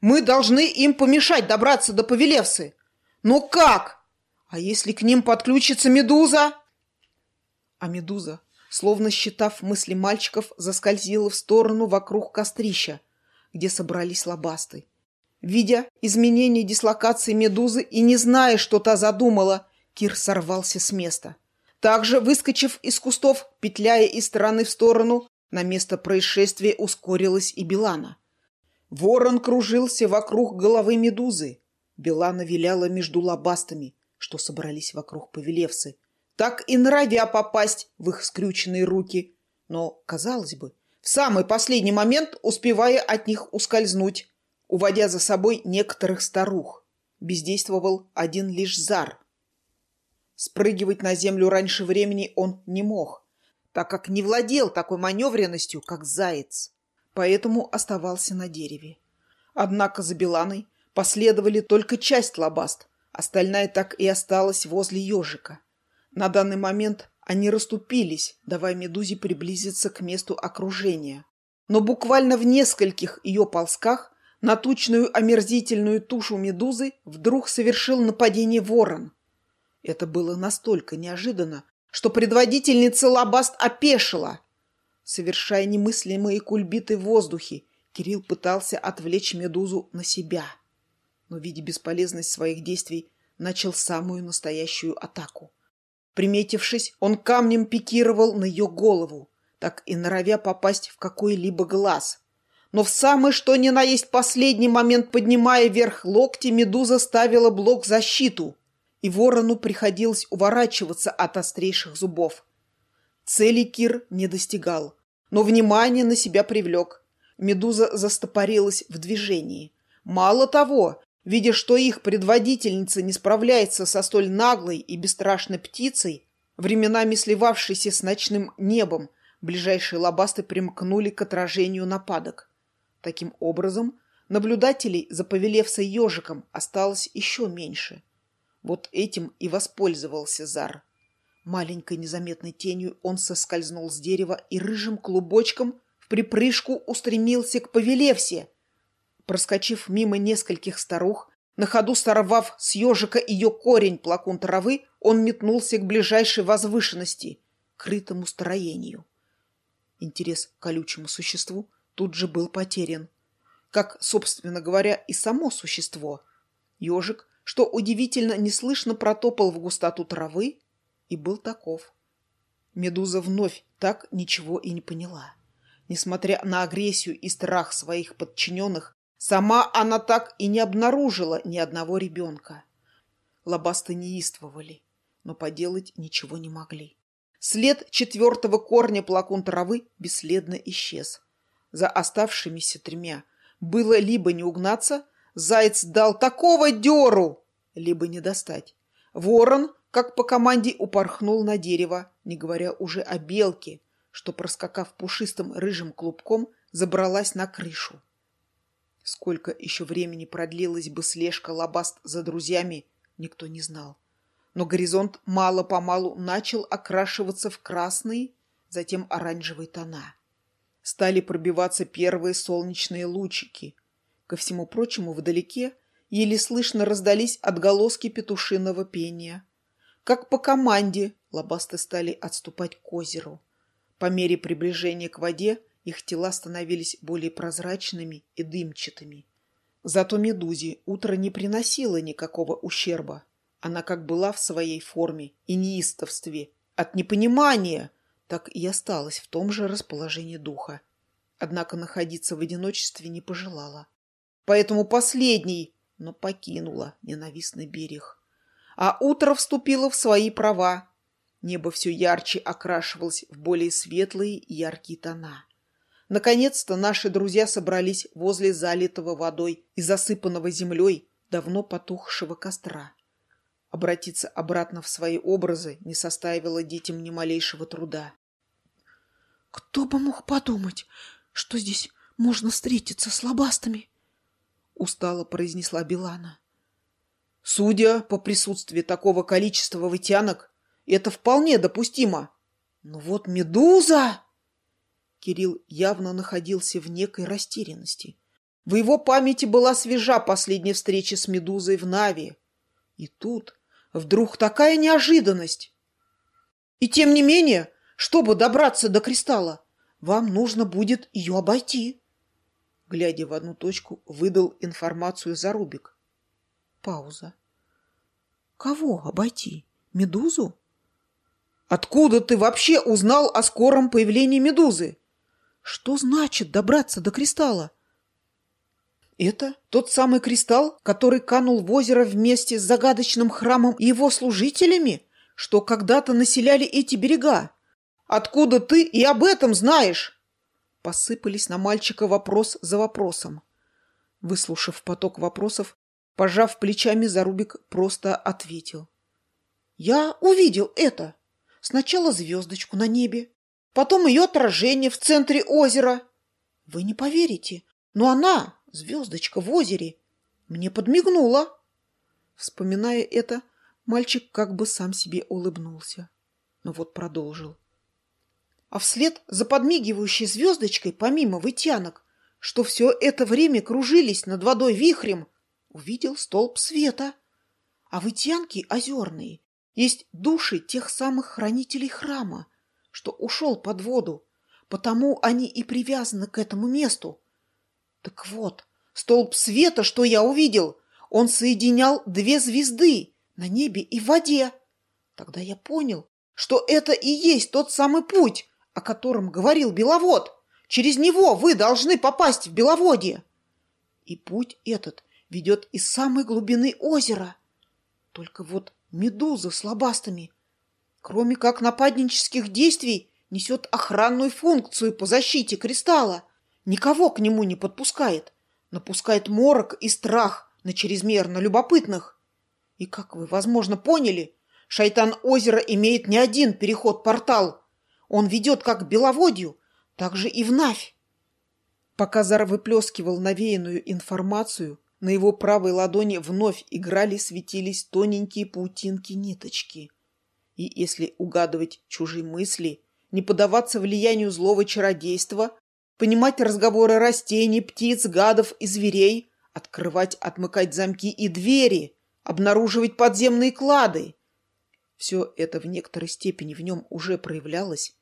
Мы должны им помешать добраться до Повелевсы. Но как? А если к ним подключится Медуза? А Медуза, словно считав мысли мальчиков, заскользила в сторону вокруг кострища, где собрались лобасты. Видя изменение дислокации Медузы и не зная, что та задумала, Кир сорвался с места. Также, выскочив из кустов, петляя из стороны в сторону, на место происшествия ускорилась и Билана. Ворон кружился вокруг головы медузы. Белана виляла между лобастами, что собрались вокруг повелевцы, так и норовя попасть в их скрюченные руки. Но, казалось бы, в самый последний момент успевая от них ускользнуть, уводя за собой некоторых старух. Бездействовал один лишь Зар. Спрыгивать на землю раньше времени он не мог, так как не владел такой маневренностью, как заяц поэтому оставался на дереве. Однако за Беланой последовали только часть лобаст, остальная так и осталась возле ежика. На данный момент они расступились, давая Медузе приблизиться к месту окружения. Но буквально в нескольких ее ползках на тучную омерзительную тушу Медузы вдруг совершил нападение ворон. Это было настолько неожиданно, что предводительница Лабаст опешила – Совершая немыслимые кульбиты в воздухе, Кирилл пытался отвлечь медузу на себя. Но, видя бесполезность своих действий, начал самую настоящую атаку. Приметившись, он камнем пикировал на ее голову, так и норовя попасть в какой-либо глаз. Но в самый что ни на есть последний момент, поднимая вверх локти, медуза ставила блок защиту, и ворону приходилось уворачиваться от острейших зубов. Цели Кир не достигал, но внимание на себя привлек. Медуза застопорилась в движении. Мало того, видя, что их предводительница не справляется со столь наглой и бесстрашной птицей, временами сливавшейся с ночным небом, ближайшие лобасты примкнули к отражению нападок. Таким образом, наблюдателей за повелевсой ежиком осталось еще меньше. Вот этим и воспользовался Зар. Маленькой незаметной тенью он соскользнул с дерева и рыжим клубочком в припрыжку устремился к Павелевсе. Проскочив мимо нескольких старух, на ходу сорвав с ежика ее корень плакун травы, он метнулся к ближайшей возвышенности, крытому строению. Интерес к колючему существу тут же был потерян. Как, собственно говоря, и само существо. Ежик, что удивительно неслышно протопал в густоту травы, и был таков. Медуза вновь так ничего и не поняла. Несмотря на агрессию и страх своих подчиненных, сама она так и не обнаружила ни одного ребенка. Лобасты неистовывали, но поделать ничего не могли. След четвертого корня плакун травы бесследно исчез. За оставшимися тремя было либо не угнаться, заяц дал такого деру, либо не достать. Ворон как по команде упорхнул на дерево, не говоря уже о белке, что, проскакав пушистым рыжим клубком, забралась на крышу. Сколько еще времени продлилась бы слежка лобаст за друзьями, никто не знал. но горизонт мало-помалу начал окрашиваться в красные, затем оранжевые тона. Стали пробиваться первые солнечные лучики. Ко всему прочему, вдалеке еле слышно раздались отголоски петушиного пения. Как по команде лобасты стали отступать к озеру. По мере приближения к воде их тела становились более прозрачными и дымчатыми. Зато медузе утро не приносило никакого ущерба. Она как была в своей форме и неистовстве. От непонимания так и осталась в том же расположении духа. Однако находиться в одиночестве не пожелала. Поэтому последний, но покинула ненавистный берег. А утро вступило в свои права. Небо все ярче окрашивалось в более светлые и яркие тона. Наконец-то наши друзья собрались возле залитого водой и засыпанного землей давно потухшего костра. Обратиться обратно в свои образы не составило детям ни малейшего труда. «Кто бы мог подумать, что здесь можно встретиться с лобастами?» Устало произнесла Билана. «Судя по присутствии такого количества вытянок, это вполне допустимо. Но вот медуза...» Кирилл явно находился в некой растерянности. В его памяти была свежа последняя встреча с медузой в Нави. И тут Вдруг такая неожиданность. И тем не менее, чтобы добраться до кристалла, вам нужно будет ее обойти. Глядя в одну точку, выдал информацию Зарубик. Пауза. Кого обойти? Медузу? Откуда ты вообще узнал о скором появлении медузы? Что значит добраться до кристалла? Это тот самый кристалл, который канул в озеро вместе с загадочным храмом и его служителями, что когда-то населяли эти берега. Откуда ты и об этом знаешь? Посыпались на мальчика вопрос за вопросом. Выслушав поток вопросов, пожав плечами, Зарубик просто ответил. Я увидел это. Сначала звездочку на небе, потом ее отражение в центре озера. Вы не поверите, но она звездочка в озере, мне подмигнула. Вспоминая это, мальчик как бы сам себе улыбнулся. Но вот продолжил. А вслед за подмигивающей звездочкой, помимо вытянок, что все это время кружились над водой вихрем, увидел столб света. А вытянки озерные есть души тех самых хранителей храма, что ушел под воду, потому они и привязаны к этому месту. Так вот, столб света, что я увидел, он соединял две звезды на небе и в воде. Тогда я понял, что это и есть тот самый путь, о котором говорил Беловод. Через него вы должны попасть в Беловодье. И путь этот ведет из самой глубины озера. Только вот медуза с лобастами, кроме как нападнических действий, несет охранную функцию по защите кристалла никого к нему не подпускает, напускает морок и страх на чрезмерно любопытных. И, как вы, возможно, поняли, шайтан озера имеет не один переход-портал. Он ведет как к Беловодью, так же и в Навь. Пока Зар выплескивал навеянную информацию, на его правой ладони вновь играли, светились тоненькие паутинки-ниточки. И если угадывать чужие мысли, не поддаваться влиянию злого чародейства, понимать разговоры растений, птиц, гадов и зверей, открывать, отмыкать замки и двери, обнаруживать подземные клады. Все это в некоторой степени в нем уже проявлялось,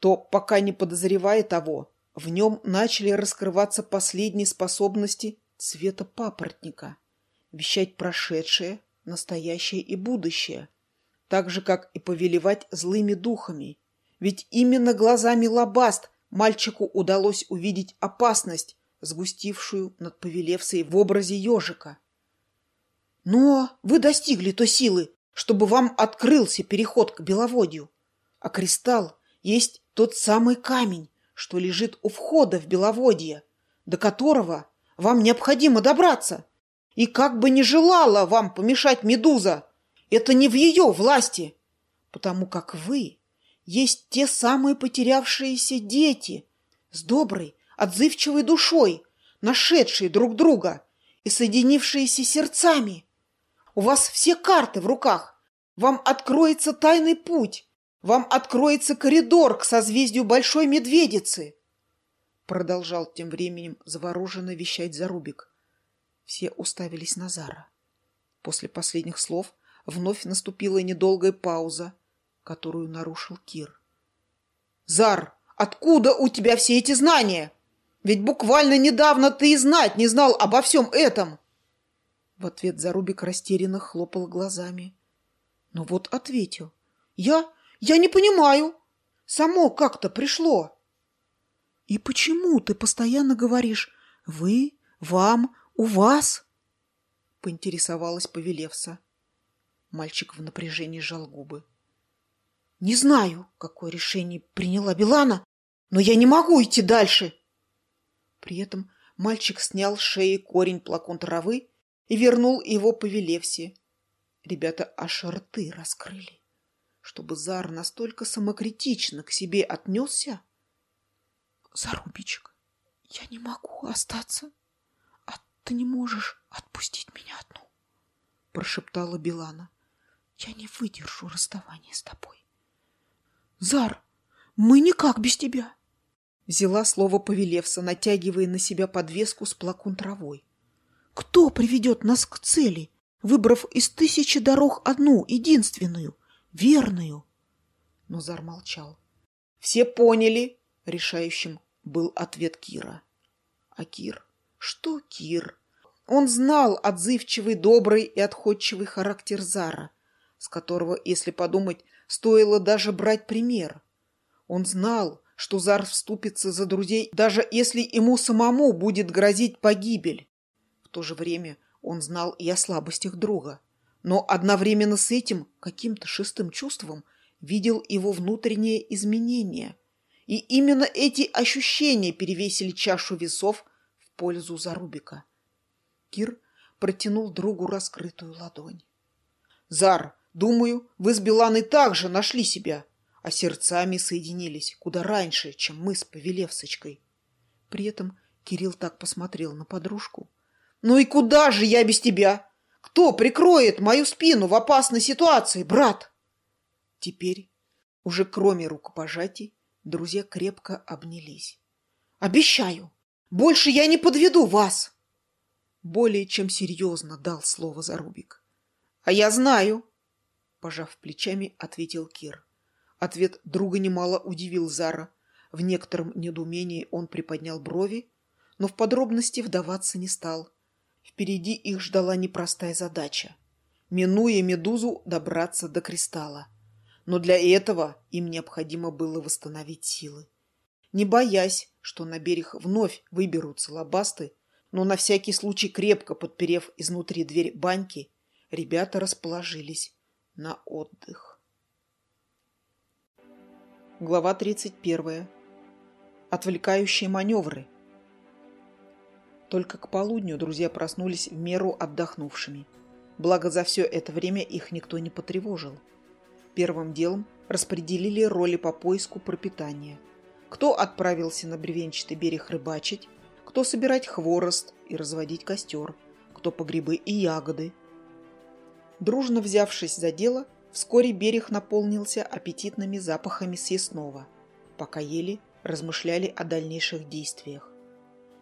то, пока не подозревая того, в нем начали раскрываться последние способности цвета папоротника, вещать прошедшее, настоящее и будущее, так же, как и повелевать злыми духами. Ведь именно глазами лобаст мальчику удалось увидеть опасность, сгустившую над Повелевсой в образе ежика. Но вы достигли той силы, чтобы вам открылся переход к Беловодью. А кристалл есть тот самый камень, что лежит у входа в Беловодье, до которого вам необходимо добраться. И как бы ни желала вам помешать Медуза, это не в ее власти, потому как вы есть те самые потерявшиеся дети с доброй, отзывчивой душой, нашедшие друг друга и соединившиеся сердцами. У вас все карты в руках, Вам откроется тайный путь. Вам откроется коридор к созвездию Большой Медведицы. Продолжал тем временем завороженно вещать Зарубик. Все уставились на Зара. После последних слов вновь наступила недолгая пауза, которую нарушил Кир. «Зар, откуда у тебя все эти знания? Ведь буквально недавно ты и знать не знал обо всем этом!» В ответ Зарубик растерянно хлопал глазами. Но вот ответил. «Я... я не понимаю. Само как-то пришло». «И почему ты постоянно говоришь «вы», «вам», «у вас»?» Поинтересовалась Повелевса. Мальчик в напряжении сжал губы. Не знаю, какое решение приняла Билана, но я не могу идти дальше. При этом мальчик снял с шеи корень плакон травы и вернул его по Велевсе. Ребята аж рты раскрыли, чтобы Зар настолько самокритично к себе отнесся. Зарубичек, я не могу остаться, а ты не можешь отпустить меня одну, прошептала Билана. Я не выдержу расставания с тобой. Зар, мы никак без тебя. Взяла слово Повелевса, натягивая на себя подвеску с плакун травой. Кто приведет нас к цели, выбрав из тысячи дорог одну, единственную, верную? Но Зар молчал. Все поняли, решающим был ответ Кира. А Кир? Что Кир? Он знал отзывчивый, добрый и отходчивый характер Зара, с которого, если подумать, стоило даже брать пример. Он знал, что Зар вступится за друзей, даже если ему самому будет грозить погибель. В то же время он знал и о слабостях друга. Но одновременно с этим каким-то шестым чувством видел его внутреннее изменение. И именно эти ощущения перевесили чашу весов в пользу Зарубика. Кир протянул другу раскрытую ладонь. «Зар, Думаю, вы с Беланой также нашли себя, а сердцами соединились куда раньше, чем мы с Павелевсочкой. При этом Кирилл так посмотрел на подружку. «Ну и куда же я без тебя? Кто прикроет мою спину в опасной ситуации, брат?» Теперь, уже кроме рукопожатий, друзья крепко обнялись. «Обещаю, больше я не подведу вас!» Более чем серьезно дал слово Зарубик. «А я знаю, Пожав плечами, ответил Кир. Ответ друга немало удивил Зара. В некотором недоумении он приподнял брови, но в подробности вдаваться не стал. Впереди их ждала непростая задача. Минуя медузу, добраться до кристалла. Но для этого им необходимо было восстановить силы. Не боясь, что на берег вновь выберутся лобасты, но на всякий случай крепко подперев изнутри дверь баньки, ребята расположились на отдых. Глава 31. Отвлекающие маневры. Только к полудню друзья проснулись в меру отдохнувшими. Благо за все это время их никто не потревожил. Первым делом распределили роли по поиску пропитания. Кто отправился на бревенчатый берег рыбачить, кто собирать хворост и разводить костер, кто по грибы и ягоды – Дружно взявшись за дело, вскоре берег наполнился аппетитными запахами съестного. Пока ели, размышляли о дальнейших действиях.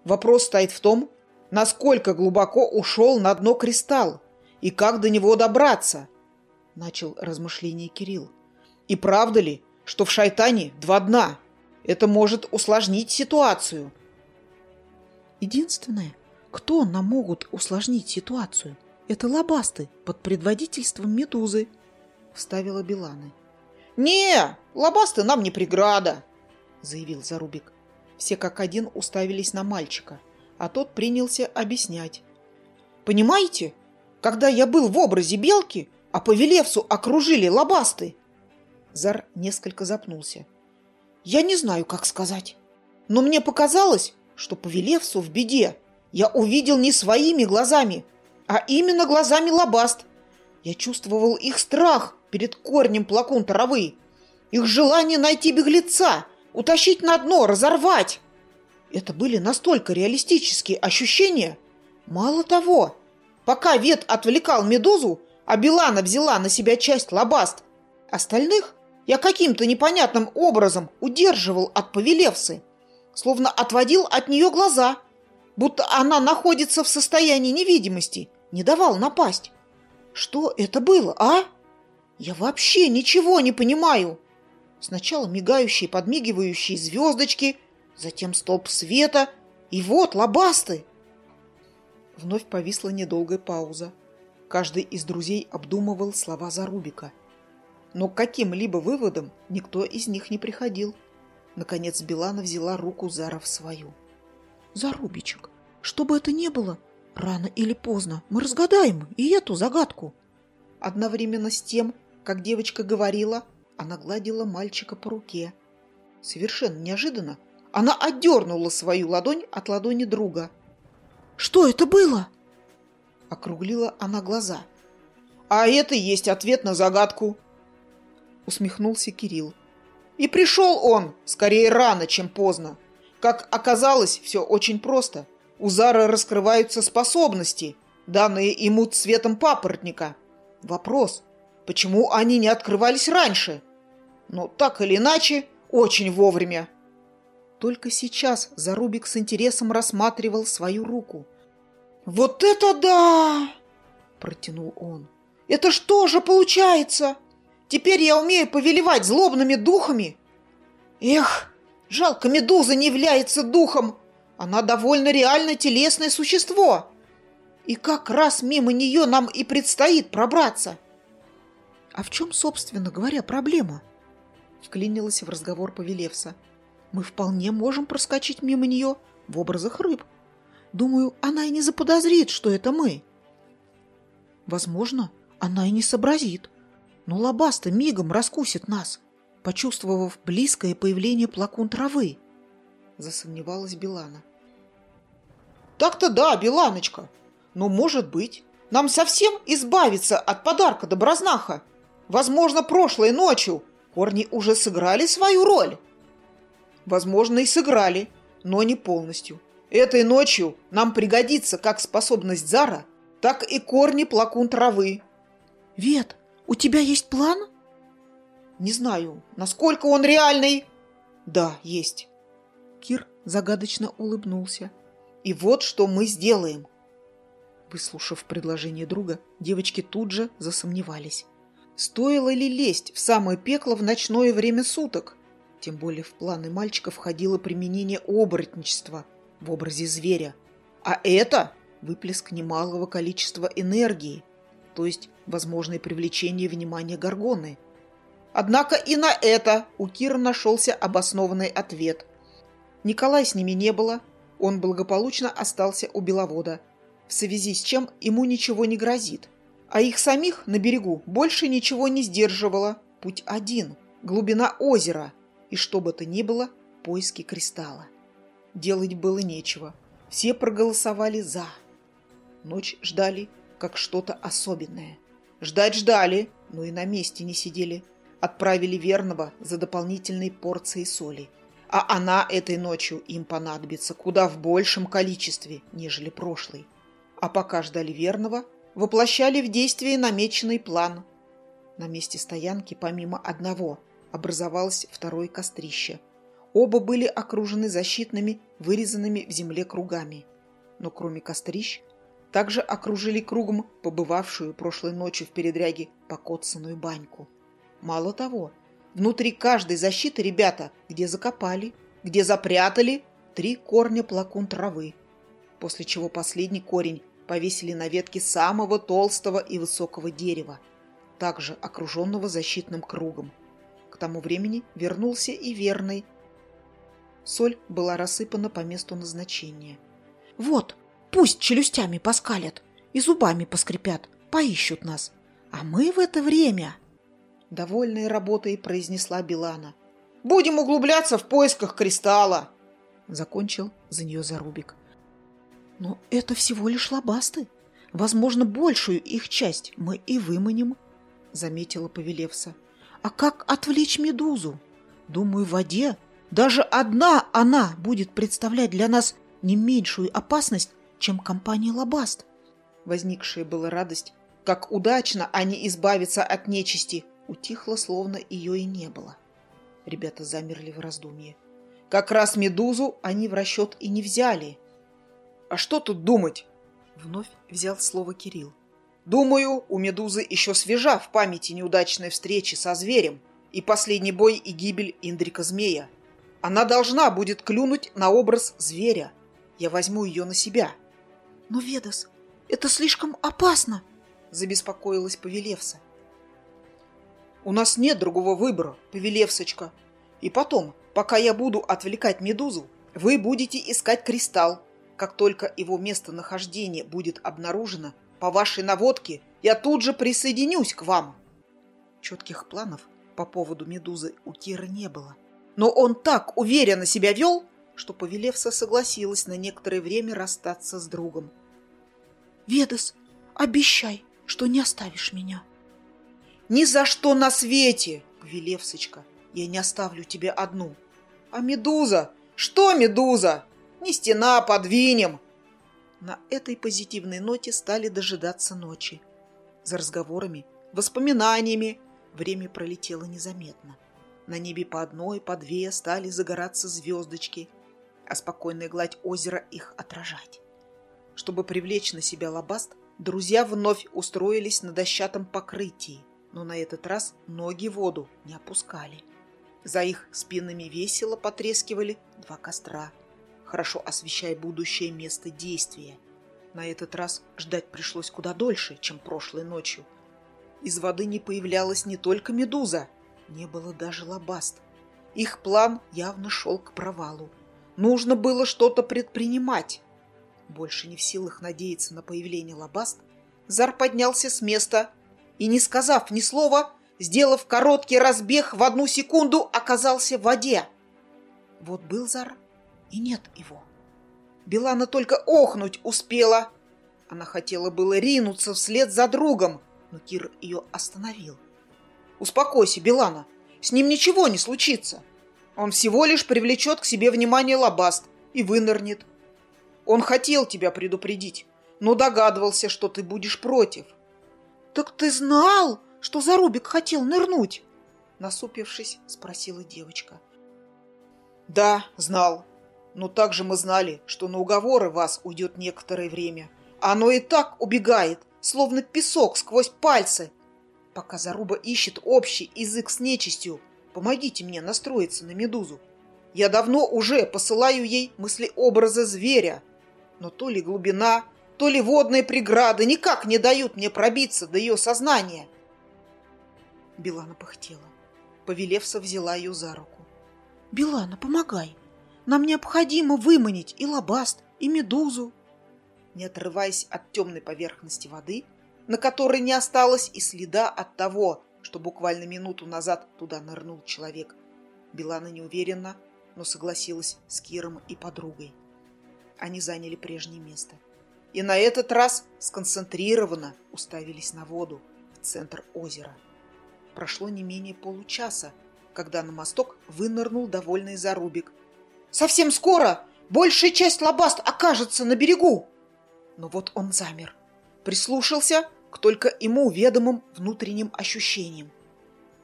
Вопрос стоит в том, насколько глубоко ушел на дно кристалл и как до него добраться, начал размышление Кирилл. И правда ли, что в шайтане два дна? Это может усложнить ситуацию. Единственное, кто нам могут усложнить ситуацию, это лобасты под предводительством медузы, вставила Биланы. Не, лобасты нам не преграда, заявил Зарубик. Все как один уставились на мальчика, а тот принялся объяснять. Понимаете, когда я был в образе белки, а по Велевсу окружили лобасты. Зар несколько запнулся. Я не знаю, как сказать, но мне показалось, что по Велевсу в беде я увидел не своими глазами, а именно глазами лобаст. Я чувствовал их страх перед корнем плакун травы, их желание найти беглеца, утащить на дно, разорвать. Это были настолько реалистические ощущения. Мало того, пока Вет отвлекал медузу, а Билана взяла на себя часть лобаст. Остальных я каким-то непонятным образом удерживал от повелевсы, словно отводил от нее глаза, будто она находится в состоянии невидимости, не давал напасть. Что это было, а? Я вообще ничего не понимаю. Сначала мигающие, подмигивающие звездочки, затем столб света, и вот лобасты. Вновь повисла недолгая пауза. Каждый из друзей обдумывал слова Зарубика. Но к каким-либо выводам никто из них не приходил. Наконец Белана взяла руку Зара в свою. «Зарубичек, что бы это ни было, рано или поздно мы разгадаем и эту загадку». Одновременно с тем, как девочка говорила, она гладила мальчика по руке. Совершенно неожиданно она отдернула свою ладонь от ладони друга. «Что это было?» Округлила она глаза. «А это и есть ответ на загадку!» Усмехнулся Кирилл. «И пришел он, скорее рано, чем поздно. Как оказалось, все очень просто. У Зары раскрываются способности, данные ему цветом папоротника. Вопрос, почему они не открывались раньше? Но так или иначе, очень вовремя». Только сейчас Зарубик с интересом рассматривал свою руку – «Вот это да!» – протянул он. «Это что же получается? Теперь я умею повелевать злобными духами? Эх, жалко, медуза не является духом. Она довольно реально телесное существо. И как раз мимо нее нам и предстоит пробраться». «А в чем, собственно говоря, проблема?» – вклинилась в разговор Повелевса. «Мы вполне можем проскочить мимо нее в образах рыб». Думаю, она и не заподозрит, что это мы. Возможно, она и не сообразит. Но лобаста мигом раскусит нас, почувствовав близкое появление плакун травы. Засомневалась Белана. Так-то да, Беланочка. Но, может быть, нам совсем избавиться от подарка добрознаха. Возможно, прошлой ночью корни уже сыграли свою роль. Возможно, и сыграли, но не полностью. Этой ночью нам пригодится как способность Зара, так и корни плакун травы. Вет, у тебя есть план? Не знаю, насколько он реальный. Да, есть. Кир загадочно улыбнулся. И вот что мы сделаем. Выслушав предложение друга, девочки тут же засомневались. Стоило ли лезть в самое пекло в ночное время суток? Тем более в планы мальчика входило применение оборотничества – в образе зверя. А это выплеск немалого количества энергии, то есть возможное привлечение внимания Гаргоны. Однако и на это у Кира нашелся обоснованный ответ. Николай с ними не было, он благополучно остался у Беловода, в связи с чем ему ничего не грозит. А их самих на берегу больше ничего не сдерживало. Путь один, глубина озера, и что бы то ни было, поиски кристалла. Делать было нечего. Все проголосовали «за». Ночь ждали, как что-то особенное. Ждать ждали, но и на месте не сидели. Отправили верного за дополнительной порцией соли. А она этой ночью им понадобится куда в большем количестве, нежели прошлой. А пока ждали верного, воплощали в действие намеченный план. На месте стоянки помимо одного образовалось второе кострище – Оба были окружены защитными, вырезанными в земле кругами. Но кроме кострищ, также окружили кругом побывавшую прошлой ночью в передряге покоцанную баньку. Мало того, внутри каждой защиты ребята где закопали, где запрятали три корня плакун травы, после чего последний корень повесили на ветке самого толстого и высокого дерева, также окруженного защитным кругом. К тому времени вернулся и верный, Соль была рассыпана по месту назначения. «Вот, пусть челюстями поскалят и зубами поскрипят, поищут нас. А мы в это время...» Довольная работой произнесла Билана. «Будем углубляться в поисках кристалла!» Закончил за нее Зарубик. «Но это всего лишь лобасты. Возможно, большую их часть мы и выманим», заметила Повелевса. «А как отвлечь медузу? Думаю, в воде даже одна она будет представлять для нас не меньшую опасность, чем компания Лабаст. Возникшая была радость как удачно они избавятся от нечисти, утихло, словно ее и не было. Ребята замерли в раздумье. Как раз медузу они в расчет и не взяли. «А что тут думать?» Вновь взял слово Кирилл. «Думаю, у медузы еще свежа в памяти неудачной встречи со зверем и последний бой и гибель Индрика-змея. Она должна будет клюнуть на образ зверя. Я возьму ее на себя». «Но, Ведас, это слишком опасно!» забеспокоилась Павелевса. «У нас нет другого выбора, Павелевсочка. И потом, пока я буду отвлекать медузу, вы будете искать кристалл. Как только его местонахождение будет обнаружено, по вашей наводке я тут же присоединюсь к вам». Четких планов по поводу медузы у Киры не было. Но он так уверенно себя вел, что Павелевса согласилась на некоторое время расстаться с другом. «Ведас, обещай, что не оставишь меня». «Ни за что на свете, Павелевсочка, я не оставлю тебя одну. А медуза? Что медуза? Не стена, подвинем!» На этой позитивной ноте стали дожидаться ночи. За разговорами, воспоминаниями время пролетело незаметно. На небе по одной, по две стали загораться звездочки, а спокойная гладь озера их отражать. Чтобы привлечь на себя лобаст, Друзья вновь устроились на дощатом покрытии, но на этот раз ноги в воду не опускали. За их спинами весело потрескивали два костра, хорошо освещая будущее место действия. На этот раз ждать пришлось куда дольше, чем прошлой ночью. Из воды не появлялась не только медуза, не было даже лобаст. Их план явно шел к провалу. Нужно было что-то предпринимать. Больше не в силах надеяться на появление лобаст, Зар поднялся с места и, не сказав ни слова, сделав короткий разбег в одну секунду, оказался в воде. Вот был Зар, и нет его. Белана только охнуть успела. Она хотела было ринуться вслед за другом, но Кир ее остановил. «Успокойся, Белана, с ним ничего не случится. Он всего лишь привлечет к себе внимание лобаст и вынырнет. Он хотел тебя предупредить, но догадывался, что ты будешь против. Так ты знал, что Зарубик хотел нырнуть? Насупившись, спросила девочка. Да, знал. Но также мы знали, что на уговоры вас уйдет некоторое время. Оно и так убегает, словно песок сквозь пальцы. Пока Заруба ищет общий язык с нечистью, помогите мне настроиться на медузу. Я давно уже посылаю ей мысли-образы зверя, но то ли глубина, то ли водные преграды никак не дают мне пробиться до ее сознания. Белана пыхтела. Повелевса взяла ее за руку. «Белана, помогай. Нам необходимо выманить и лобаст, и медузу». Не отрываясь от темной поверхности воды, на которой не осталось и следа от того, что буквально минуту назад туда нырнул человек, Белана неуверенно, но согласилась с Киром и подругой они заняли прежнее место. И на этот раз сконцентрированно уставились на воду в центр озера. Прошло не менее получаса, когда на мосток вынырнул довольный зарубик. «Совсем скоро большая часть лобаст окажется на берегу!» Но вот он замер, прислушался к только ему ведомым внутренним ощущениям.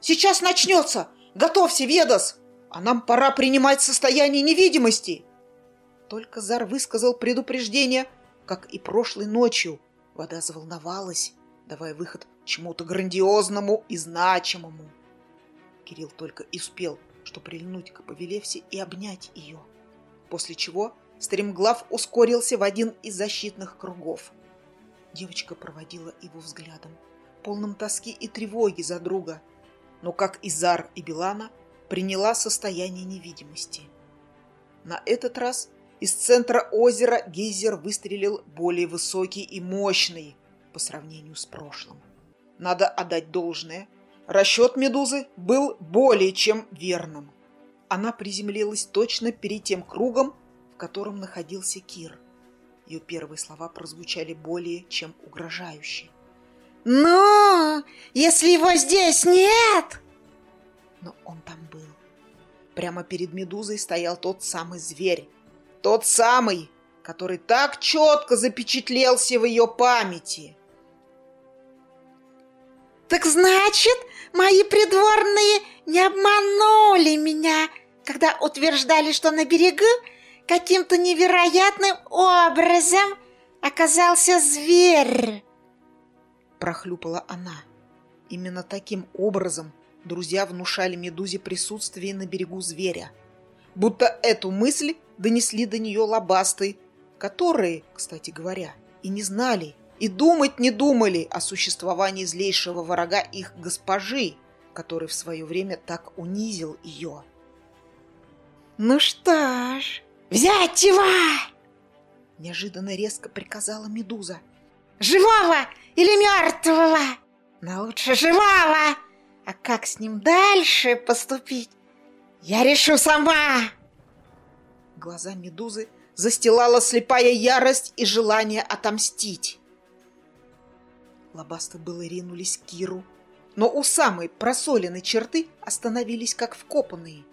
«Сейчас начнется! Готовься, Ведас! А нам пора принимать состояние невидимости!» Только Зар высказал предупреждение, как и прошлой ночью. Вода заволновалась, давая выход чему-то грандиозному и значимому. Кирилл только и успел, что прильнуть к Павелевсе и обнять ее. После чего Стремглав ускорился в один из защитных кругов. Девочка проводила его взглядом, полным тоски и тревоги за друга, но, как и Зар и Белана, приняла состояние невидимости. На этот раз из центра озера гейзер выстрелил более высокий и мощный по сравнению с прошлым. Надо отдать должное. Расчет медузы был более чем верным. Она приземлилась точно перед тем кругом, в котором находился Кир. Ее первые слова прозвучали более чем угрожающе. «Но если его здесь нет!» Но он там был. Прямо перед медузой стоял тот самый зверь, тот самый, который так четко запечатлелся в ее памяти. Так значит, мои придворные не обманули меня, когда утверждали, что на берегу каким-то невероятным образом оказался зверь. Прохлюпала она. Именно таким образом друзья внушали Медузе присутствие на берегу зверя. Будто эту мысль донесли до нее лобасты, которые, кстати говоря, и не знали, и думать не думали о существовании злейшего врага их госпожи, который в свое время так унизил ее. «Ну что ж, взять его!» Неожиданно резко приказала Медуза. «Живого или мертвого? Но лучше живого! А как с ним дальше поступить, я решу сама!» Глаза Медузы застилала слепая ярость и желание отомстить. Лобасты было ринулись к Киру, но у самой просоленной черты остановились как вкопанные.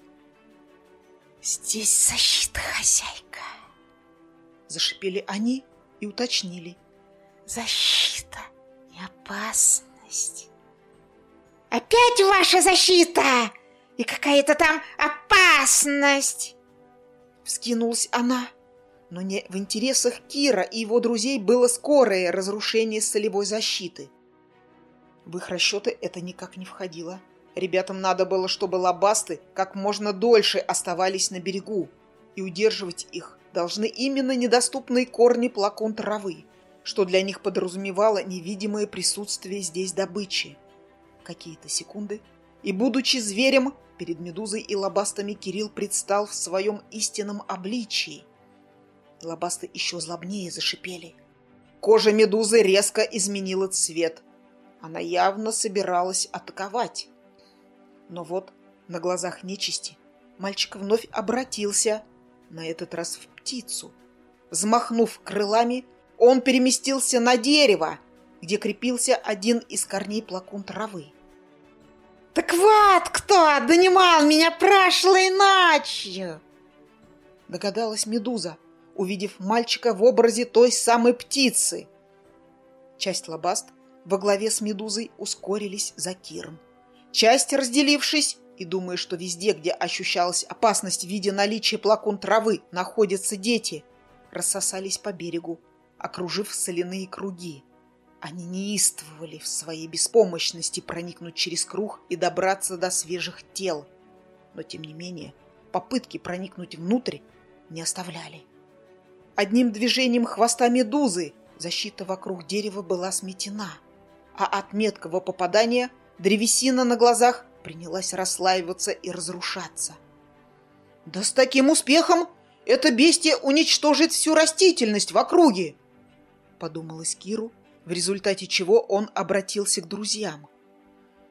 «Здесь защита, хозяйка!» Зашипели они и уточнили. «Защита и опасность!» «Опять ваша защита! И какая-то там опасность!» Вскинулась она. Но не в интересах Кира и его друзей было скорое разрушение солевой защиты. В их расчеты это никак не входило. Ребятам надо было, чтобы лобасты как можно дольше оставались на берегу, и удерживать их должны именно недоступные корни плакон травы, что для них подразумевало невидимое присутствие здесь добычи. Какие-то секунды, и, будучи зверем, перед Медузой и лобастами Кирилл предстал в своем истинном обличии. Лобасты еще злобнее зашипели. Кожа Медузы резко изменила цвет. Она явно собиралась атаковать. Но вот на глазах нечисти мальчик вновь обратился, на этот раз в птицу. Взмахнув крылами, он переместился на дерево, где крепился один из корней плакун травы. «Так вот кто донимал меня прошлой ночью!» Догадалась Медуза, увидев мальчика в образе той самой птицы. Часть лобаст во главе с Медузой ускорились за Киром. Часть, разделившись и думая, что везде, где ощущалась опасность в виде наличия плакун травы, находятся дети, рассосались по берегу, окружив соляные круги. Они неистовывали в своей беспомощности проникнуть через круг и добраться до свежих тел. Но, тем не менее, попытки проникнуть внутрь не оставляли. Одним движением хвоста медузы защита вокруг дерева была сметена, а от меткого попадания древесина на глазах принялась расслаиваться и разрушаться. «Да с таким успехом это бестие уничтожит всю растительность в округе!» подумалось Киру, в результате чего он обратился к друзьям.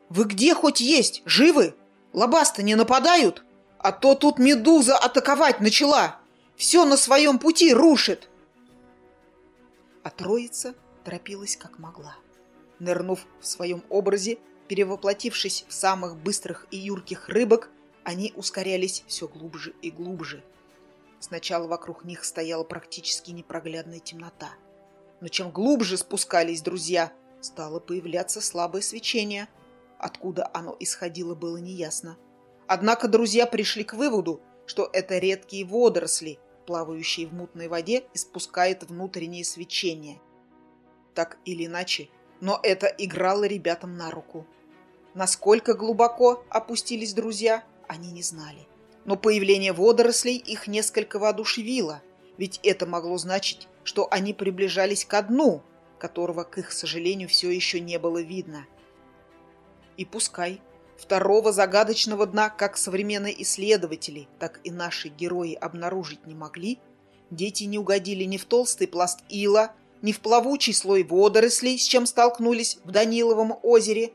«Вы где хоть есть? Живы? Лобасты не нападают? А то тут медуза атаковать начала! Все на своем пути рушит!» А троица торопилась как могла. Нырнув в своем образе, перевоплотившись в самых быстрых и юрких рыбок, они ускорялись все глубже и глубже. Сначала вокруг них стояла практически непроглядная темнота. Но чем глубже спускались друзья, стало появляться слабое свечение. Откуда оно исходило, было неясно. Однако друзья пришли к выводу, что это редкие водоросли, плавающие в мутной воде, испускают внутреннее свечение. Так или иначе, но это играло ребятам на руку. Насколько глубоко опустились друзья, они не знали. Но появление водорослей их несколько воодушевило, ведь это могло значить, что они приближались к дну, которого, к их сожалению, все еще не было видно. И пускай второго загадочного дна как современные исследователи, так и наши герои обнаружить не могли, дети не угодили ни в толстый пласт ила, ни в плавучий слой водорослей, с чем столкнулись в Даниловом озере,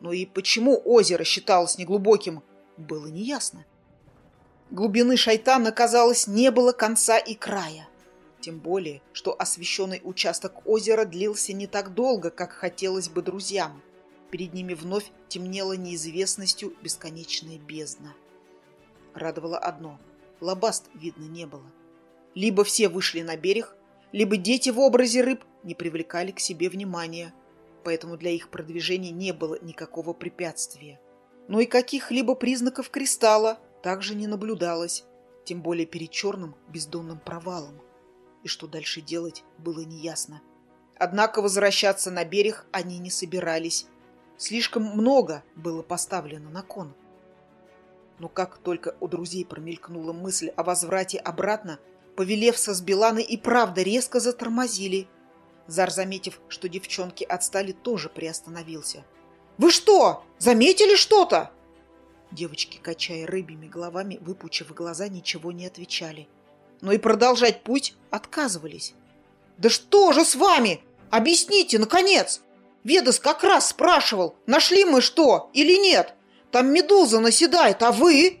но и почему озеро считалось неглубоким, было неясно. Глубины шайтана, казалось, не было конца и края. Тем более, что освещенный участок озера длился не так долго, как хотелось бы друзьям. Перед ними вновь темнела неизвестностью бесконечная бездна. Радовало одно – лобаст видно не было. Либо все вышли на берег, либо дети в образе рыб не привлекали к себе внимания. поэтому для их продвижения не было никакого препятствия. Но и каких-либо признаков кристалла также не наблюдалось, тем более перед черным бездонным провалом. И что дальше делать, было неясно. Однако возвращаться на берег они не собирались. Слишком много было поставлено на кон. Но как только у друзей промелькнула мысль о возврате обратно, Повелевса с Беланой и правда резко затормозили. Зар, заметив, что девчонки отстали, тоже приостановился. «Вы что, заметили что-то?» Девочки, качая рыбьими головами, выпучив глаза, ничего не отвечали. Но и продолжать путь отказывались. «Да что же с вами? Объясните, наконец!» Ведас как раз спрашивал, нашли мы что или нет. Там медуза наседает, а вы?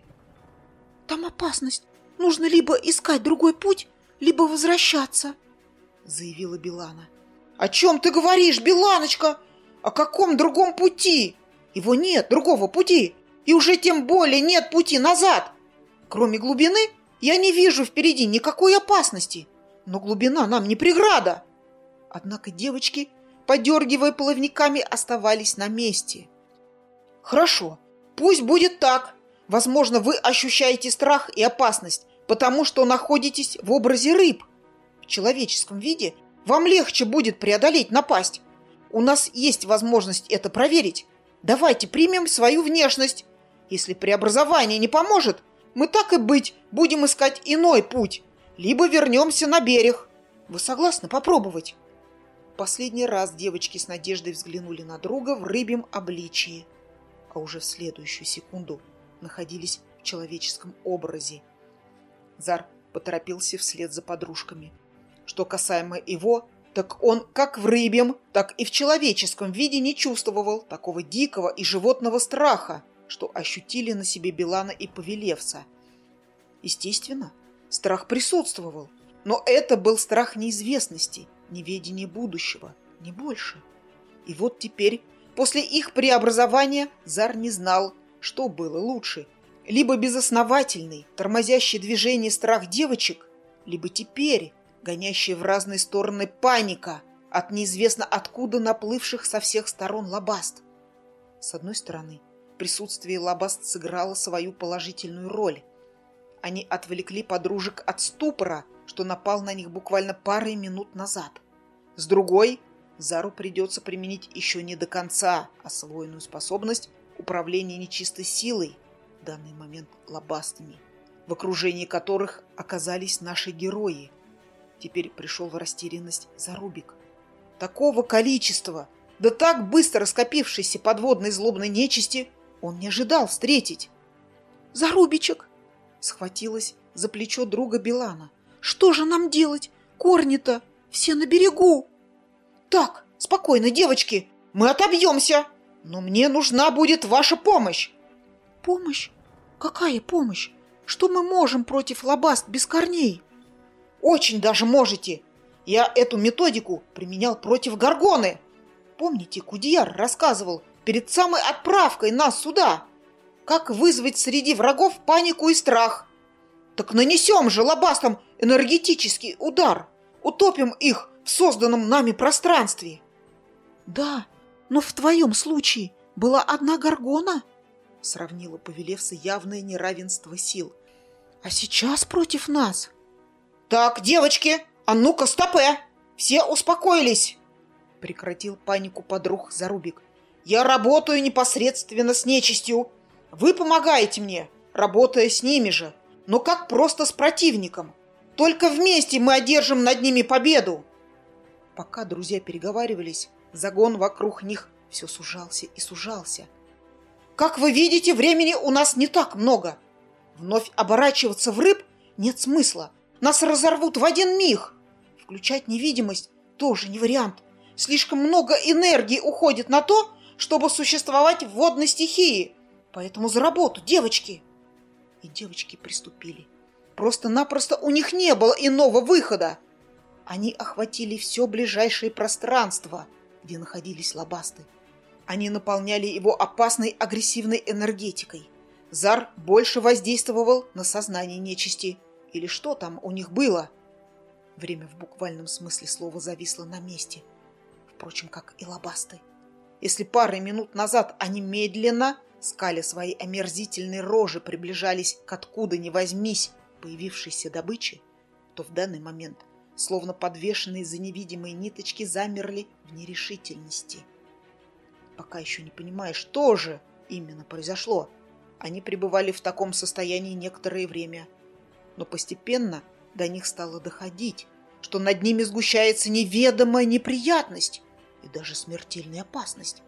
Там опасность. Нужно либо искать другой путь, либо возвращаться, заявила Белана. О чем ты говоришь, Беланочка? О каком другом пути? Его нет, другого пути. И уже тем более нет пути назад. Кроме глубины, я не вижу впереди никакой опасности. Но глубина нам не преграда. Однако девочки, подергивая плавниками, оставались на месте. Хорошо, пусть будет так. Возможно, вы ощущаете страх и опасность, потому что находитесь в образе рыб. В человеческом виде вам легче будет преодолеть напасть. У нас есть возможность это проверить. Давайте примем свою внешность. Если преобразование не поможет, мы так и быть будем искать иной путь, либо вернемся на берег. Вы согласны попробовать? Последний раз девочки с надеждой взглянули на друга в рыбьем обличии, а уже в следующую секунду находились в человеческом образе. Зар поторопился вслед за подружками. Что касаемо его, так он как в рыбьем, так и в человеческом виде не чувствовал такого дикого и животного страха, что ощутили на себе Белана и Повелевса. Естественно, страх присутствовал, но это был страх неизвестности, неведения будущего, не больше. И вот теперь, после их преобразования, Зар не знал, что было лучше. Либо безосновательный, тормозящий движение страх девочек, либо теперь гонящая в разные стороны паника от неизвестно откуда наплывших со всех сторон лабаст. С одной стороны, присутствие лабаст сыграло свою положительную роль. Они отвлекли подружек от ступора, что напал на них буквально пары минут назад. С другой, Зару придется применить еще не до конца освоенную способность управления нечистой силой, в данный момент лобастами, в окружении которых оказались наши герои. Теперь пришел в растерянность Зарубик. Такого количества, да так быстро скопившейся подводной злобной нечисти, он не ожидал встретить. «Зарубичек!» — схватилась за плечо друга Белана. «Что же нам делать? Корни-то все на берегу!» «Так, спокойно, девочки, мы отобьемся, но мне нужна будет ваша помощь!» «Помощь? Какая помощь? Что мы можем против лобаст без корней?» Очень даже можете. Я эту методику применял против Гаргоны. Помните, Кудияр рассказывал перед самой отправкой нас сюда, как вызвать среди врагов панику и страх. Так нанесем же лобастам энергетический удар, утопим их в созданном нами пространстве. Да, но в твоем случае была одна Гаргона, сравнила Повелевса явное неравенство сил. А сейчас против нас «Так, девочки, а ну-ка, стопе! Все успокоились!» Прекратил панику подруг Зарубик. «Я работаю непосредственно с нечистью. Вы помогаете мне, работая с ними же, но как просто с противником. Только вместе мы одержим над ними победу!» Пока друзья переговаривались, загон вокруг них все сужался и сужался. «Как вы видите, времени у нас не так много. Вновь оборачиваться в рыб нет смысла. Нас разорвут в один миг. Включать невидимость тоже не вариант. Слишком много энергии уходит на то, чтобы существовать в водной стихии. Поэтому за работу, девочки. И девочки приступили. Просто-напросто у них не было иного выхода. Они охватили все ближайшее пространство, где находились лобасты. Они наполняли его опасной агрессивной энергетикой. Зар больше воздействовал на сознание нечисти – или что там у них было? Время в буквальном смысле слова зависло на месте. Впрочем, как и лобасты. если пары минут назад они медленно, скали свои омерзительные рожи, приближались к откуда ни возьмись появившейся добыче, то в данный момент, словно подвешенные за невидимые ниточки, замерли в нерешительности. Пока еще не понимая, что же именно произошло, они пребывали в таком состоянии некоторое время. Но постепенно до них стало доходить, что над ними сгущается неведомая неприятность и даже смертельная опасность.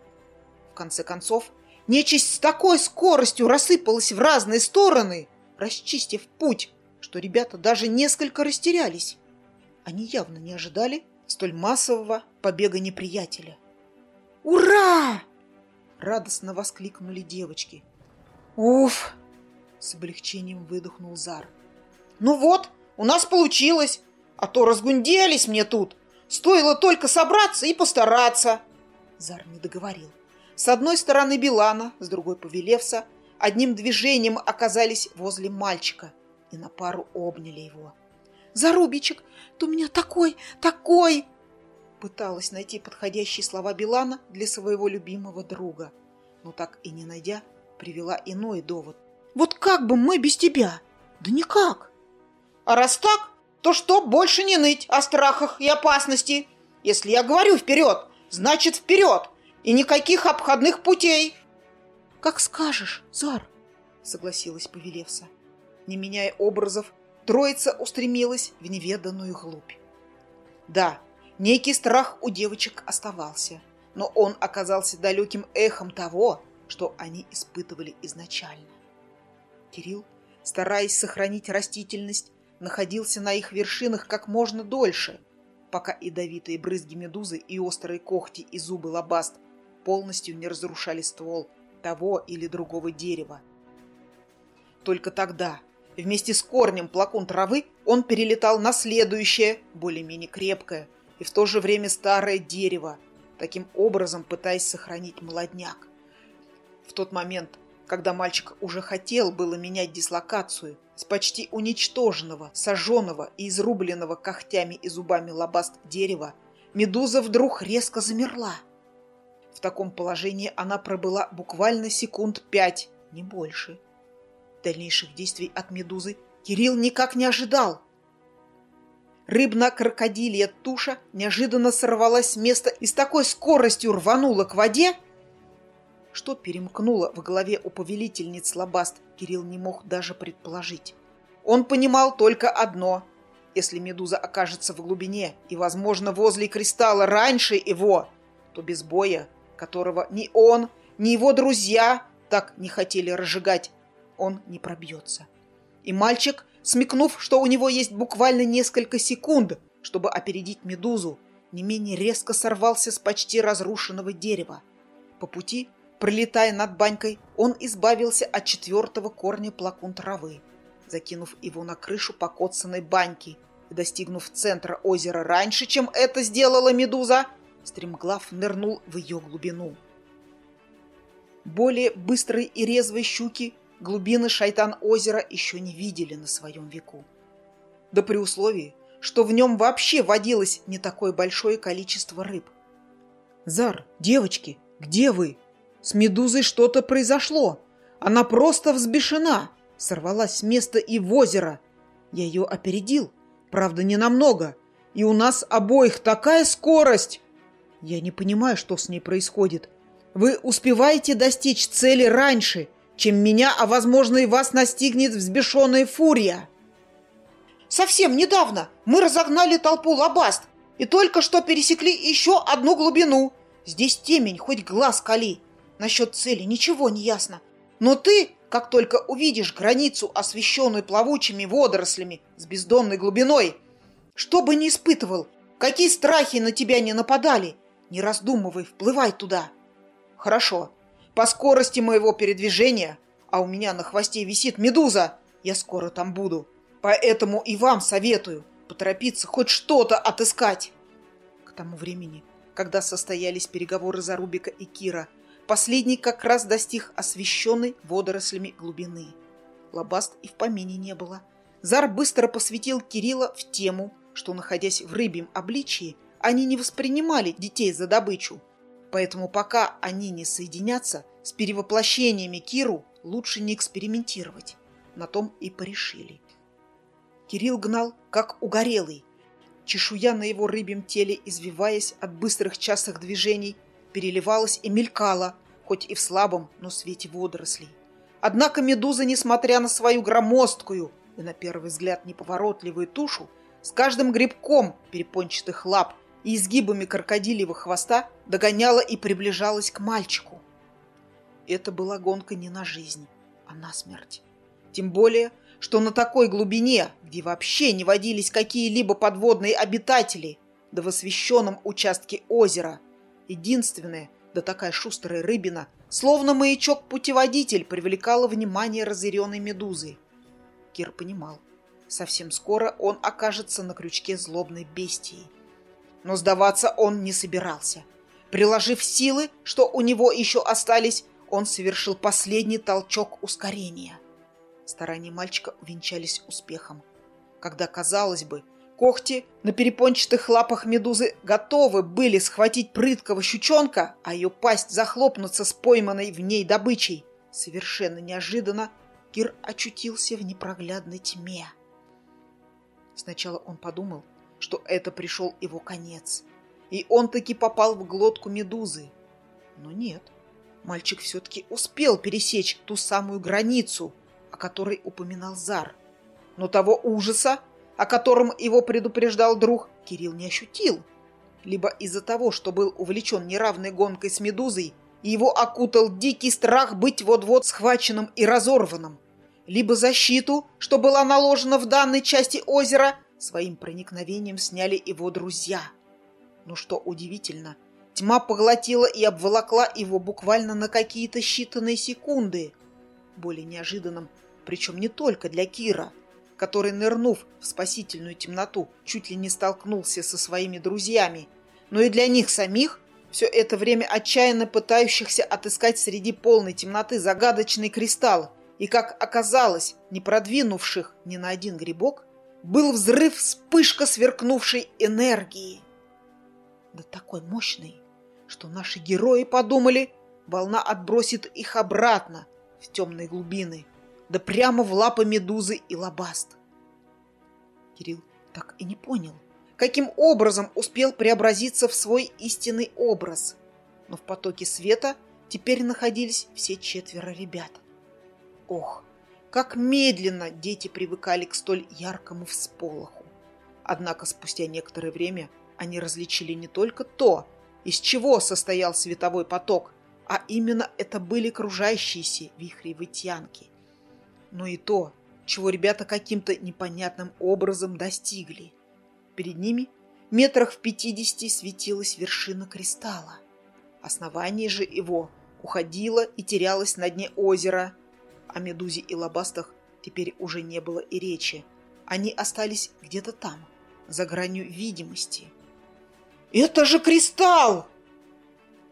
В конце концов, нечисть с такой скоростью рассыпалась в разные стороны, расчистив путь, что ребята даже несколько растерялись. Они явно не ожидали столь массового побега неприятеля. «Ура!» — радостно воскликнули девочки. «Уф!» — с облегчением выдохнул Зар. «Ну вот, у нас получилось, а то разгунделись мне тут. Стоило только собраться и постараться!» Зар не договорил. С одной стороны Билана, с другой Повелевса, одним движением оказались возле мальчика и на пару обняли его. «Зарубичек, ты у меня такой, такой!» Пыталась найти подходящие слова Билана для своего любимого друга, но так и не найдя, привела иной довод. «Вот как бы мы без тебя? Да никак!» «А раз так, то что больше не ныть о страхах и опасности? Если я говорю вперед, значит вперед, и никаких обходных путей!» «Как скажешь, Зар!» — согласилась Повелевса. Не меняя образов, троица устремилась в неведанную глубь. Да, некий страх у девочек оставался, но он оказался далеким эхом того, что они испытывали изначально. Кирилл, стараясь сохранить растительность, находился на их вершинах как можно дольше, пока ядовитые брызги медузы и острые когти и зубы лобаст полностью не разрушали ствол того или другого дерева. Только тогда, вместе с корнем плакун травы, он перелетал на следующее, более-менее крепкое и в то же время старое дерево, таким образом пытаясь сохранить молодняк. В тот момент, когда мальчик уже хотел было менять дислокацию с почти уничтоженного, сожженного и изрубленного когтями и зубами лобаст дерева, медуза вдруг резко замерла. В таком положении она пробыла буквально секунд пять, не больше. Дальнейших действий от медузы Кирилл никак не ожидал. Рыбно-крокодилья туша неожиданно сорвалась с места и с такой скоростью рванула к воде, что перемкнуло в голове у повелительниц Лобаст, Кирилл не мог даже предположить. Он понимал только одно. Если медуза окажется в глубине и, возможно, возле кристалла раньше его, то без боя, которого ни он, ни его друзья так не хотели разжигать, он не пробьется. И мальчик, смекнув, что у него есть буквально несколько секунд, чтобы опередить медузу, не менее резко сорвался с почти разрушенного дерева. По пути Пролетая над банькой, он избавился от четвертого корня плакун травы, закинув его на крышу покоцанной баньки и, достигнув центра озера раньше, чем это сделала медуза, стремглав нырнул в ее глубину. Более быстрые и резвые щуки глубины шайтан озера еще не видели на своем веку. Да при условии, что в нем вообще водилось не такое большое количество рыб. «Зар, девочки, где вы?» С Медузой что-то произошло. Она просто взбешена. Сорвалась с места и в озеро. Я ее опередил. Правда, не намного. И у нас обоих такая скорость. Я не понимаю, что с ней происходит. Вы успеваете достичь цели раньше, чем меня, а, возможно, и вас настигнет взбешенная фурия. Совсем недавно мы разогнали толпу лобаст и только что пересекли еще одну глубину. Здесь темень, хоть глаз кали. Насчет цели ничего не ясно. Но ты, как только увидишь границу, освещенную плавучими водорослями с бездонной глубиной, что бы ни испытывал, какие страхи на тебя не нападали, не раздумывай, вплывай туда. Хорошо. По скорости моего передвижения, а у меня на хвосте висит медуза, я скоро там буду. Поэтому и вам советую поторопиться хоть что-то отыскать. К тому времени, когда состоялись переговоры за Рубика и Кира, Последний как раз достиг освещенной водорослями глубины. Лобаст и в помине не было. Зар быстро посвятил Кирилла в тему, что, находясь в рыбьем обличии, они не воспринимали детей за добычу. Поэтому пока они не соединятся, с перевоплощениями Киру лучше не экспериментировать. На том и порешили. Кирилл гнал, как угорелый. Чешуя на его рыбьем теле, извиваясь от быстрых частых движений, переливалась и мелькала, хоть и в слабом, но свете водорослей. Однако медуза, несмотря на свою громоздкую и, на первый взгляд, неповоротливую тушу, с каждым грибком перепончатых лап и изгибами крокодилевого хвоста догоняла и приближалась к мальчику. Это была гонка не на жизнь, а на смерть. Тем более, что на такой глубине, где вообще не водились какие-либо подводные обитатели, да в освещенном участке озера, единственное, да такая шустрая рыбина, словно маячок-путеводитель, привлекала внимание разъяренной медузы. Кир понимал, совсем скоро он окажется на крючке злобной бестии. Но сдаваться он не собирался. Приложив силы, что у него еще остались, он совершил последний толчок ускорения. Старания мальчика увенчались успехом. Когда, казалось бы, когти на перепончатых лапах медузы готовы были схватить прыткого щучонка, а ее пасть захлопнуться с пойманной в ней добычей, совершенно неожиданно Кир очутился в непроглядной тьме. Сначала он подумал, что это пришел его конец, и он таки попал в глотку медузы. Но нет, мальчик все-таки успел пересечь ту самую границу, о которой упоминал Зар. Но того ужаса, о котором его предупреждал друг, Кирилл не ощутил. Либо из-за того, что был увлечен неравной гонкой с медузой, его окутал дикий страх быть вот-вот схваченным и разорванным, либо защиту, что была наложена в данной части озера, своим проникновением сняли его друзья. Но что удивительно, тьма поглотила и обволокла его буквально на какие-то считанные секунды. Более неожиданным причем не только для Кира, который, нырнув в спасительную темноту, чуть ли не столкнулся со своими друзьями, но и для них самих, все это время отчаянно пытающихся отыскать среди полной темноты загадочный кристалл, и, как оказалось, не продвинувших ни на один грибок, был взрыв вспышка сверкнувшей энергии. Да такой мощный, что наши герои подумали, волна отбросит их обратно в темные глубины да прямо в лапы медузы и лобаст. Кирилл так и не понял, каким образом успел преобразиться в свой истинный образ. Но в потоке света теперь находились все четверо ребят. Ох, как медленно дети привыкали к столь яркому всполоху. Однако спустя некоторое время они различили не только то, из чего состоял световой поток, а именно это были кружащиеся вихри вытянки – но и то, чего ребята каким-то непонятным образом достигли. Перед ними метрах в пятидесяти светилась вершина кристалла. Основание же его уходило и терялось на дне озера. О медузе и лобастах теперь уже не было и речи. Они остались где-то там, за гранью видимости. «Это же кристалл!»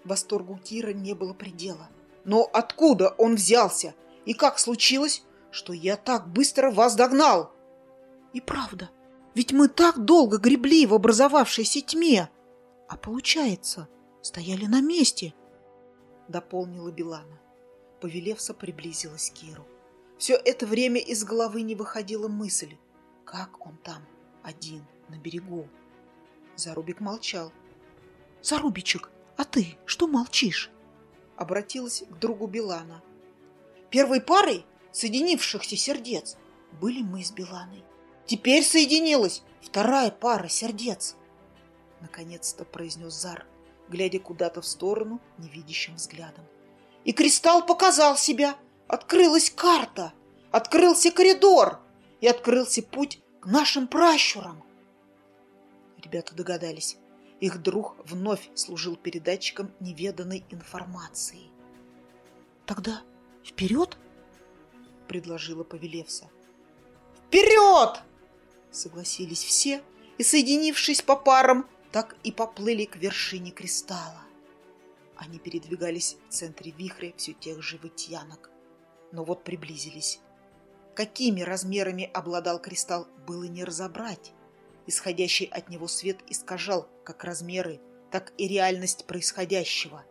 Восторгу Кира не было предела. Но откуда он взялся? И как случилось, что я так быстро вас догнал. И правда, ведь мы так долго гребли в образовавшейся тьме, а получается, стояли на месте, — дополнила Билана. Повелевса приблизилась к Киру. Все это время из головы не выходила мысль, как он там, один, на берегу. Зарубик молчал. — Зарубичек, а ты что молчишь? Обратилась к другу Билана. — Первой парой соединившихся сердец были мы с Беланой. Теперь соединилась вторая пара сердец. Наконец-то произнес Зар, глядя куда-то в сторону невидящим взглядом. И кристалл показал себя. Открылась карта, открылся коридор и открылся путь к нашим пращурам. Ребята догадались. Их друг вновь служил передатчиком неведанной информации. Тогда вперед — предложила Повелевса. «Вперед!» — согласились все и, соединившись по парам, так и поплыли к вершине кристалла. Они передвигались в центре вихря все тех же вытьянок. Но вот приблизились. Какими размерами обладал кристалл, было не разобрать. Исходящий от него свет искажал как размеры, так и реальность происходящего.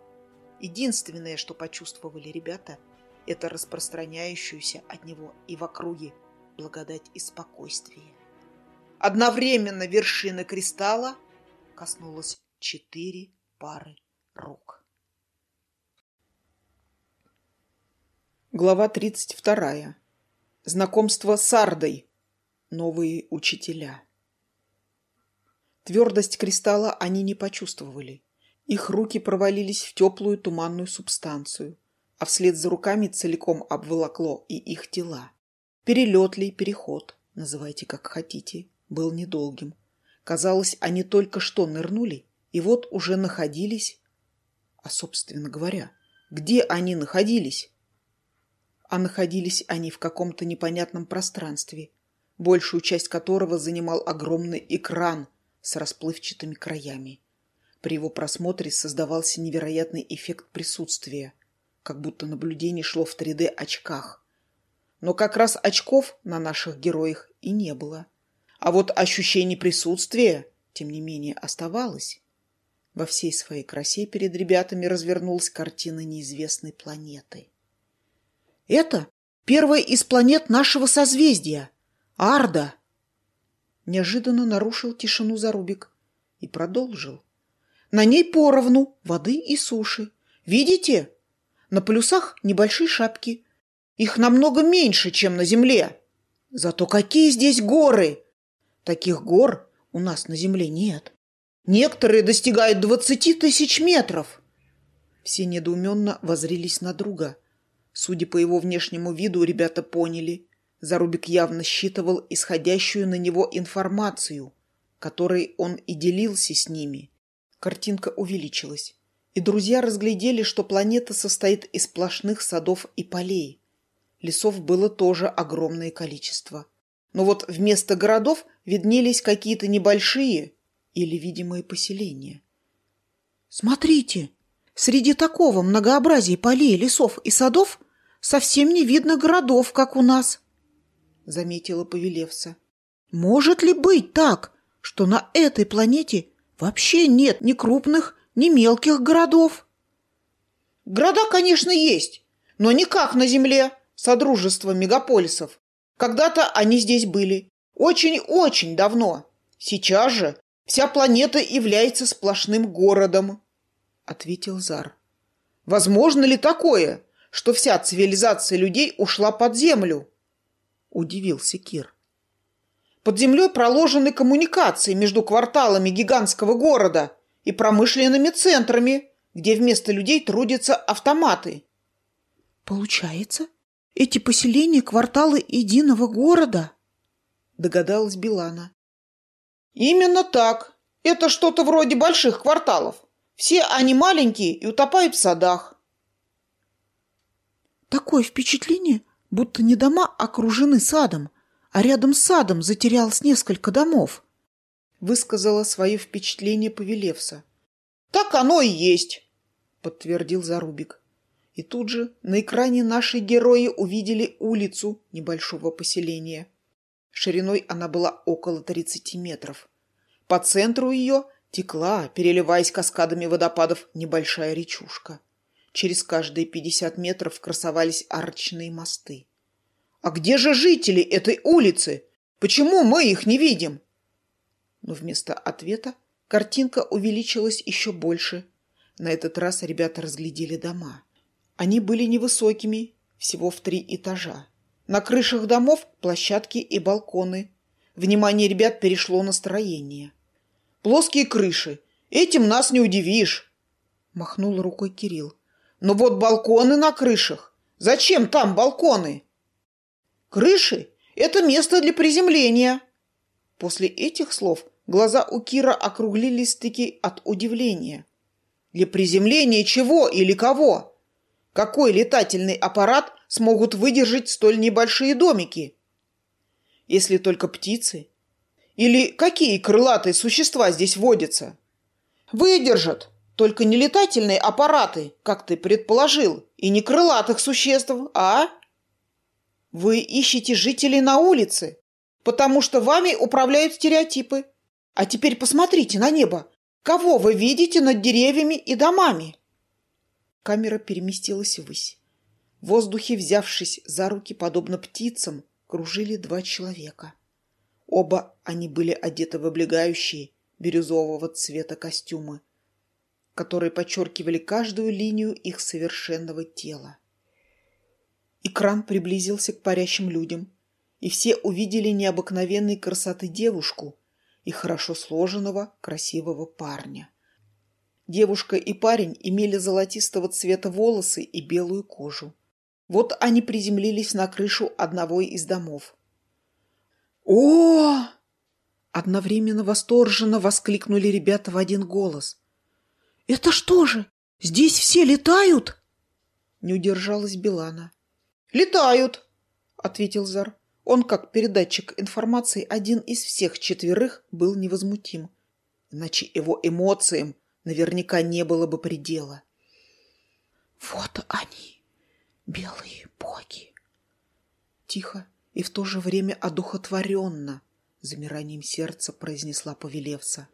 Единственное, что почувствовали ребята, это распространяющуюся от него и в округе благодать и спокойствие. Одновременно вершины кристалла коснулось четыре пары рук. Глава 32. Знакомство с Ардой. Новые учителя. Твердость кристалла они не почувствовали. Их руки провалились в теплую туманную субстанцию, а вслед за руками целиком обволокло и их тела. Перелет ли, переход, называйте как хотите, был недолгим. Казалось, они только что нырнули, и вот уже находились... А, собственно говоря, где они находились? А находились они в каком-то непонятном пространстве, большую часть которого занимал огромный экран с расплывчатыми краями. При его просмотре создавался невероятный эффект присутствия, как будто наблюдение шло в 3D-очках. Но как раз очков на наших героях и не было. А вот ощущение присутствия, тем не менее, оставалось. Во всей своей красе перед ребятами развернулась картина неизвестной планеты. «Это первая из планет нашего созвездия, Арда!» Неожиданно нарушил тишину Зарубик и продолжил. «На ней поровну воды и суши. Видите? На полюсах небольшие шапки. Их намного меньше, чем на Земле. Зато какие здесь горы! Таких гор у нас на Земле нет. Некоторые достигают двадцати тысяч метров. Все недоуменно возрились на друга. Судя по его внешнему виду, ребята поняли. Зарубик явно считывал исходящую на него информацию, которой он и делился с ними. Картинка увеличилась, и друзья разглядели, что планета состоит из сплошных садов и полей. Лесов было тоже огромное количество. Но вот вместо городов виднелись какие-то небольшие или видимые поселения. «Смотрите, среди такого многообразия полей, лесов и садов совсем не видно городов, как у нас», — заметила Повелевса. «Может ли быть так, что на этой планете вообще нет ни крупных, ни мелких городов?» «Города, конечно, есть, но не как на Земле, Содружество мегаполисов. Когда-то они здесь были. Очень-очень давно. Сейчас же вся планета является сплошным городом, — ответил Зар. Возможно ли такое, что вся цивилизация людей ушла под землю? — удивился Кир. Под землей проложены коммуникации между кварталами гигантского города и промышленными центрами, где вместо людей трудятся автоматы. Получается, эти поселения – кварталы единого города? Догадалась Билана. Именно так. Это что-то вроде больших кварталов. Все они маленькие и утопают в садах. Такое впечатление, будто не дома окружены садом, а рядом с садом затерялось несколько домов. Высказала свое впечатление Повелевса. Так оно и есть, подтвердил Зарубик. И тут же на экране наши герои увидели улицу небольшого поселения. Шириной она была около 30 метров. По центру ее текла, переливаясь каскадами водопадов, небольшая речушка. Через каждые 50 метров красовались арочные мосты. «А где же жители этой улицы? Почему мы их не видим?» Но вместо ответа картинка увеличилась еще больше. На этот раз ребята разглядели дома. Они были невысокими, всего в три этажа. На крышах домов площадки и балконы. Внимание ребят перешло на строение. «Плоские крыши. Этим нас не удивишь!» Махнул рукой Кирилл. «Но вот балконы на крышах. Зачем там балконы?» «Крыши — это место для приземления». После этих слов глаза у Кира округлились-таки от удивления. «Для приземления чего или кого?» Какой летательный аппарат смогут выдержать столь небольшие домики? Если только птицы. Или какие крылатые существа здесь водятся? Выдержат, только не летательные аппараты, как ты предположил, и не крылатых существ, а? Вы ищете жителей на улице, потому что вами управляют стереотипы. А теперь посмотрите на небо. Кого вы видите над деревьями и домами?» Камера переместилась ввысь. В воздухе, взявшись за руки, подобно птицам, кружили два человека. Оба они были одеты в облегающие бирюзового цвета костюмы, которые подчеркивали каждую линию их совершенного тела. Экран приблизился к парящим людям, и все увидели необыкновенной красоты девушку и хорошо сложенного, красивого парня. Девушка и парень имели золотистого цвета волосы и белую кожу. Вот они приземлились на крышу одного из домов. «О!» Одновременно восторженно воскликнули ребята в один голос. «Это что же, здесь все летают?» Не удержалась Белана. «Летают!» — ответил Зар. Он, как передатчик информации, один из всех четверых был невозмутим. Иначе его эмоциям наверняка не было бы предела. «Вот они, белые боги!» Тихо и в то же время одухотворенно, замиранием сердца произнесла Повелевса.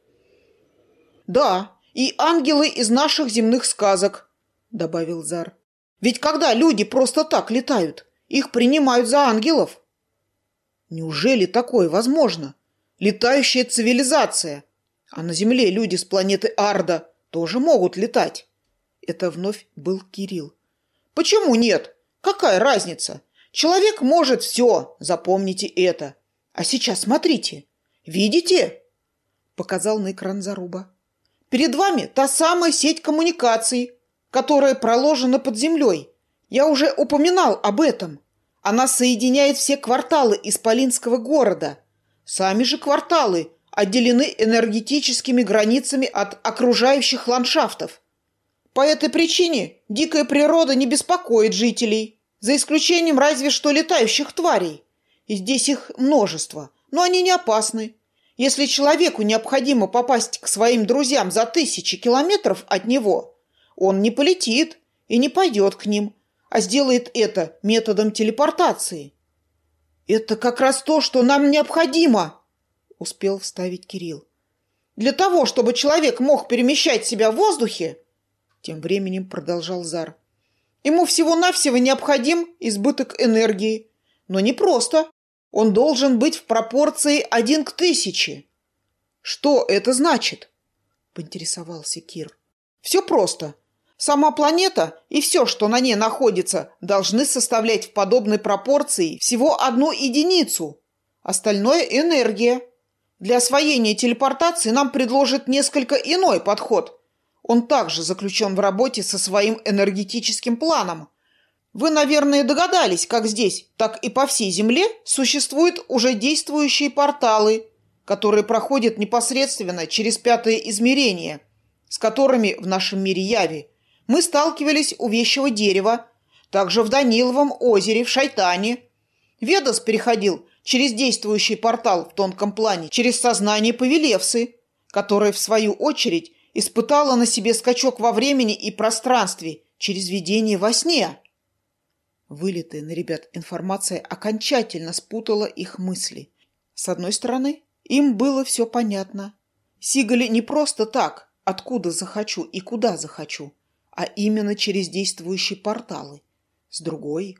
«Да, и ангелы из наших земных сказок», — добавил Зар. «Ведь когда люди просто так летают, их принимают за ангелов». «Неужели такое возможно? Летающая цивилизация. А на Земле люди с планеты Арда тоже могут летать». Это вновь был Кирилл. «Почему нет? Какая разница? Человек может все, запомните это. А сейчас смотрите. Видите?» Показал на экран Заруба. Перед вами та самая сеть коммуникаций, которая проложена под землей. Я уже упоминал об этом. Она соединяет все кварталы Исполинского города. Сами же кварталы отделены энергетическими границами от окружающих ландшафтов. По этой причине дикая природа не беспокоит жителей, за исключением разве что летающих тварей. И здесь их множество, но они не опасны. Если человеку необходимо попасть к своим друзьям за тысячи километров от него, он не полетит и не пойдет к ним, а сделает это методом телепортации. «Это как раз то, что нам необходимо!» – успел вставить Кирилл. «Для того, чтобы человек мог перемещать себя в воздухе, тем временем продолжал Зар, ему всего-навсего необходим избыток энергии, но не просто, он должен быть в пропорции один к тысяче. Что это значит? Поинтересовался Кир. Все просто. Сама планета и все, что на ней находится, должны составлять в подобной пропорции всего одну единицу. Остальное – энергия. Для освоения телепортации нам предложит несколько иной подход. Он также заключен в работе со своим энергетическим планом – вы, наверное, догадались, как здесь, так и по всей Земле существуют уже действующие порталы, которые проходят непосредственно через пятое измерение, с которыми в нашем мире яви мы сталкивались у вещего дерева, также в Даниловом озере, в Шайтане. Ведас переходил через действующий портал в тонком плане, через сознание Повелевсы, которое, в свою очередь, испытало на себе скачок во времени и пространстве через видение во сне. Вылитая на ребят информация окончательно спутала их мысли. С одной стороны, им было все понятно. Сигали не просто так, откуда захочу и куда захочу, а именно через действующие порталы. С другой...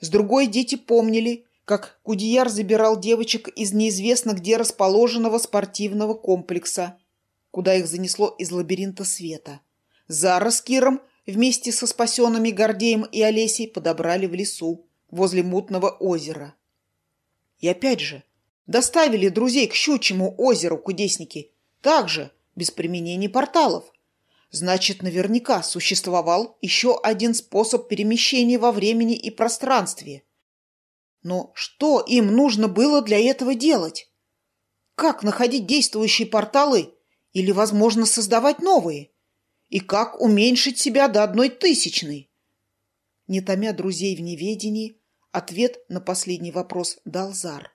С другой дети помнили, как Кудияр забирал девочек из неизвестно где расположенного спортивного комплекса, куда их занесло из лабиринта света. Зара с Киром вместе со спасенными Гордеем и Олесей подобрали в лесу, возле мутного озера. И опять же, доставили друзей к щучьему озеру кудесники, также без применения порталов. Значит, наверняка существовал еще один способ перемещения во времени и пространстве. Но что им нужно было для этого делать? Как находить действующие порталы или, возможно, создавать новые? И как уменьшить себя до одной тысячной? Не томя друзей в неведении, ответ на последний вопрос дал Зар.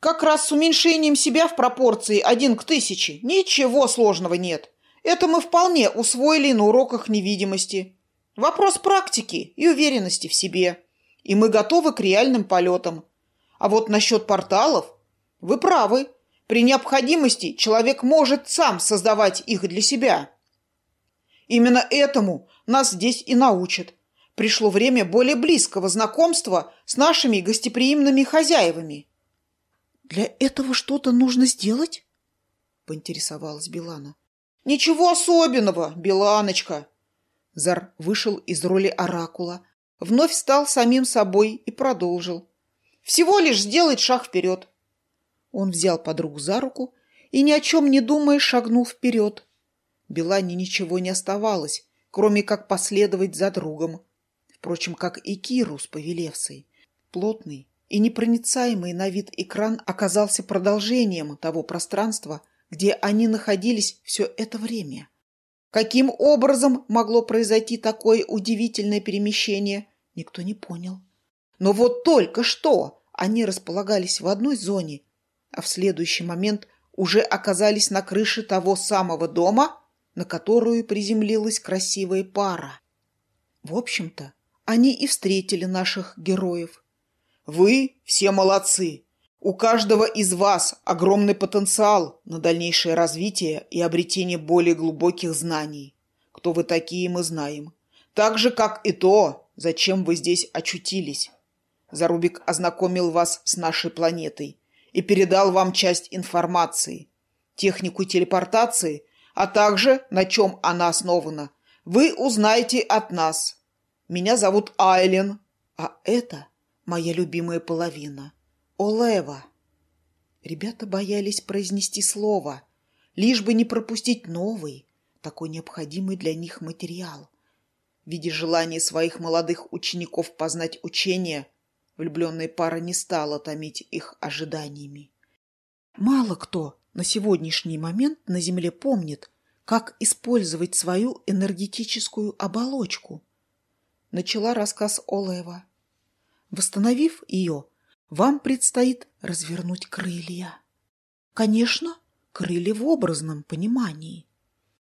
Как раз с уменьшением себя в пропорции один к тысяче ничего сложного нет. Это мы вполне усвоили на уроках невидимости. Вопрос практики и уверенности в себе. И мы готовы к реальным полетам. А вот насчет порталов вы правы. При необходимости человек может сам создавать их для себя. Именно этому нас здесь и научат. Пришло время более близкого знакомства с нашими гостеприимными хозяевами. «Для этого что-то нужно сделать?» — поинтересовалась Билана. «Ничего особенного, Биланочка!» Зар вышел из роли оракула, вновь стал самим собой и продолжил. «Всего лишь сделать шаг вперед!» Он взял подругу за руку и, ни о чем не думая, шагнул вперед. Белане ничего не оставалось, кроме как последовать за другом. Впрочем, как и Киру с Повелевсой. Плотный, и непроницаемый на вид экран оказался продолжением того пространства, где они находились все это время. Каким образом могло произойти такое удивительное перемещение, никто не понял. Но вот только что они располагались в одной зоне, а в следующий момент уже оказались на крыше того самого дома, на которую приземлилась красивая пара. В общем-то, они и встретили наших героев – вы все молодцы. У каждого из вас огромный потенциал на дальнейшее развитие и обретение более глубоких знаний. Кто вы такие, мы знаем. Так же, как и то, зачем вы здесь очутились. Зарубик ознакомил вас с нашей планетой и передал вам часть информации, технику телепортации, а также на чем она основана. Вы узнаете от нас. Меня зовут Айлен, а это моя любимая половина. Олева. Ребята боялись произнести слово, лишь бы не пропустить новый, такой необходимый для них материал. Видя желание своих молодых учеников познать учение, влюбленная пара не стала томить их ожиданиями. Мало кто на сегодняшний момент на Земле помнит, как использовать свою энергетическую оболочку. Начала рассказ Олева. Восстановив ее, вам предстоит развернуть крылья. Конечно, крылья в образном понимании.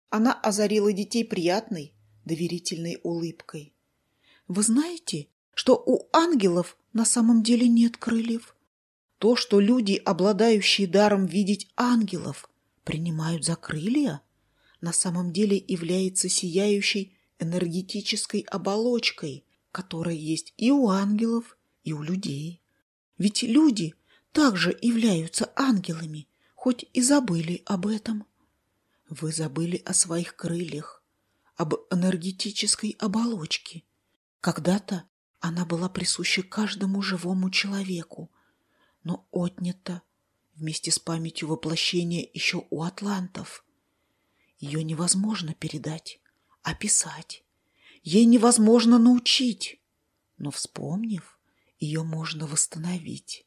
Она озарила детей приятной, доверительной улыбкой. Вы знаете, что у ангелов на самом деле нет крыльев? То, что люди, обладающие даром видеть ангелов, принимают за крылья, на самом деле является сияющей энергетической оболочкой, которая есть и у ангелов, и у людей. Ведь люди также являются ангелами, хоть и забыли об этом. Вы забыли о своих крыльях, об энергетической оболочке. Когда-то она была присуща каждому живому человеку, но отнята вместе с памятью воплощения еще у атлантов. Ее невозможно передать, описать. Ей невозможно научить. Но вспомнив, ее можно восстановить.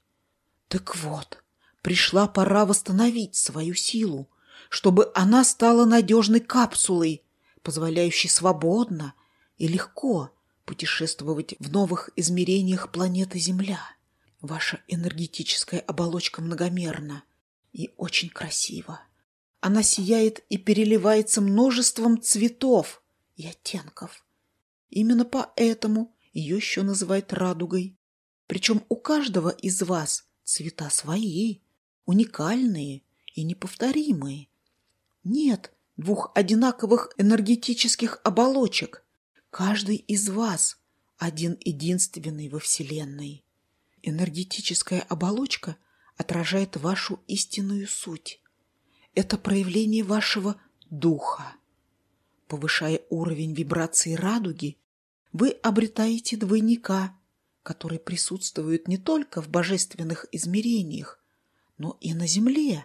Так вот, пришла пора восстановить свою силу, чтобы она стала надежной капсулой, позволяющей свободно и легко путешествовать в новых измерениях планеты Земля. Ваша энергетическая оболочка многомерна и очень красива. Она сияет и переливается множеством цветов и оттенков. Именно поэтому ее еще называют радугой. Причем у каждого из вас цвета свои, уникальные и неповторимые. Нет двух одинаковых энергетических оболочек. Каждый из вас один единственный во Вселенной. Энергетическая оболочка отражает вашу истинную суть. Это проявление вашего духа. Повышая уровень вибрации радуги, вы обретаете двойника, который присутствует не только в божественных измерениях, но и на Земле.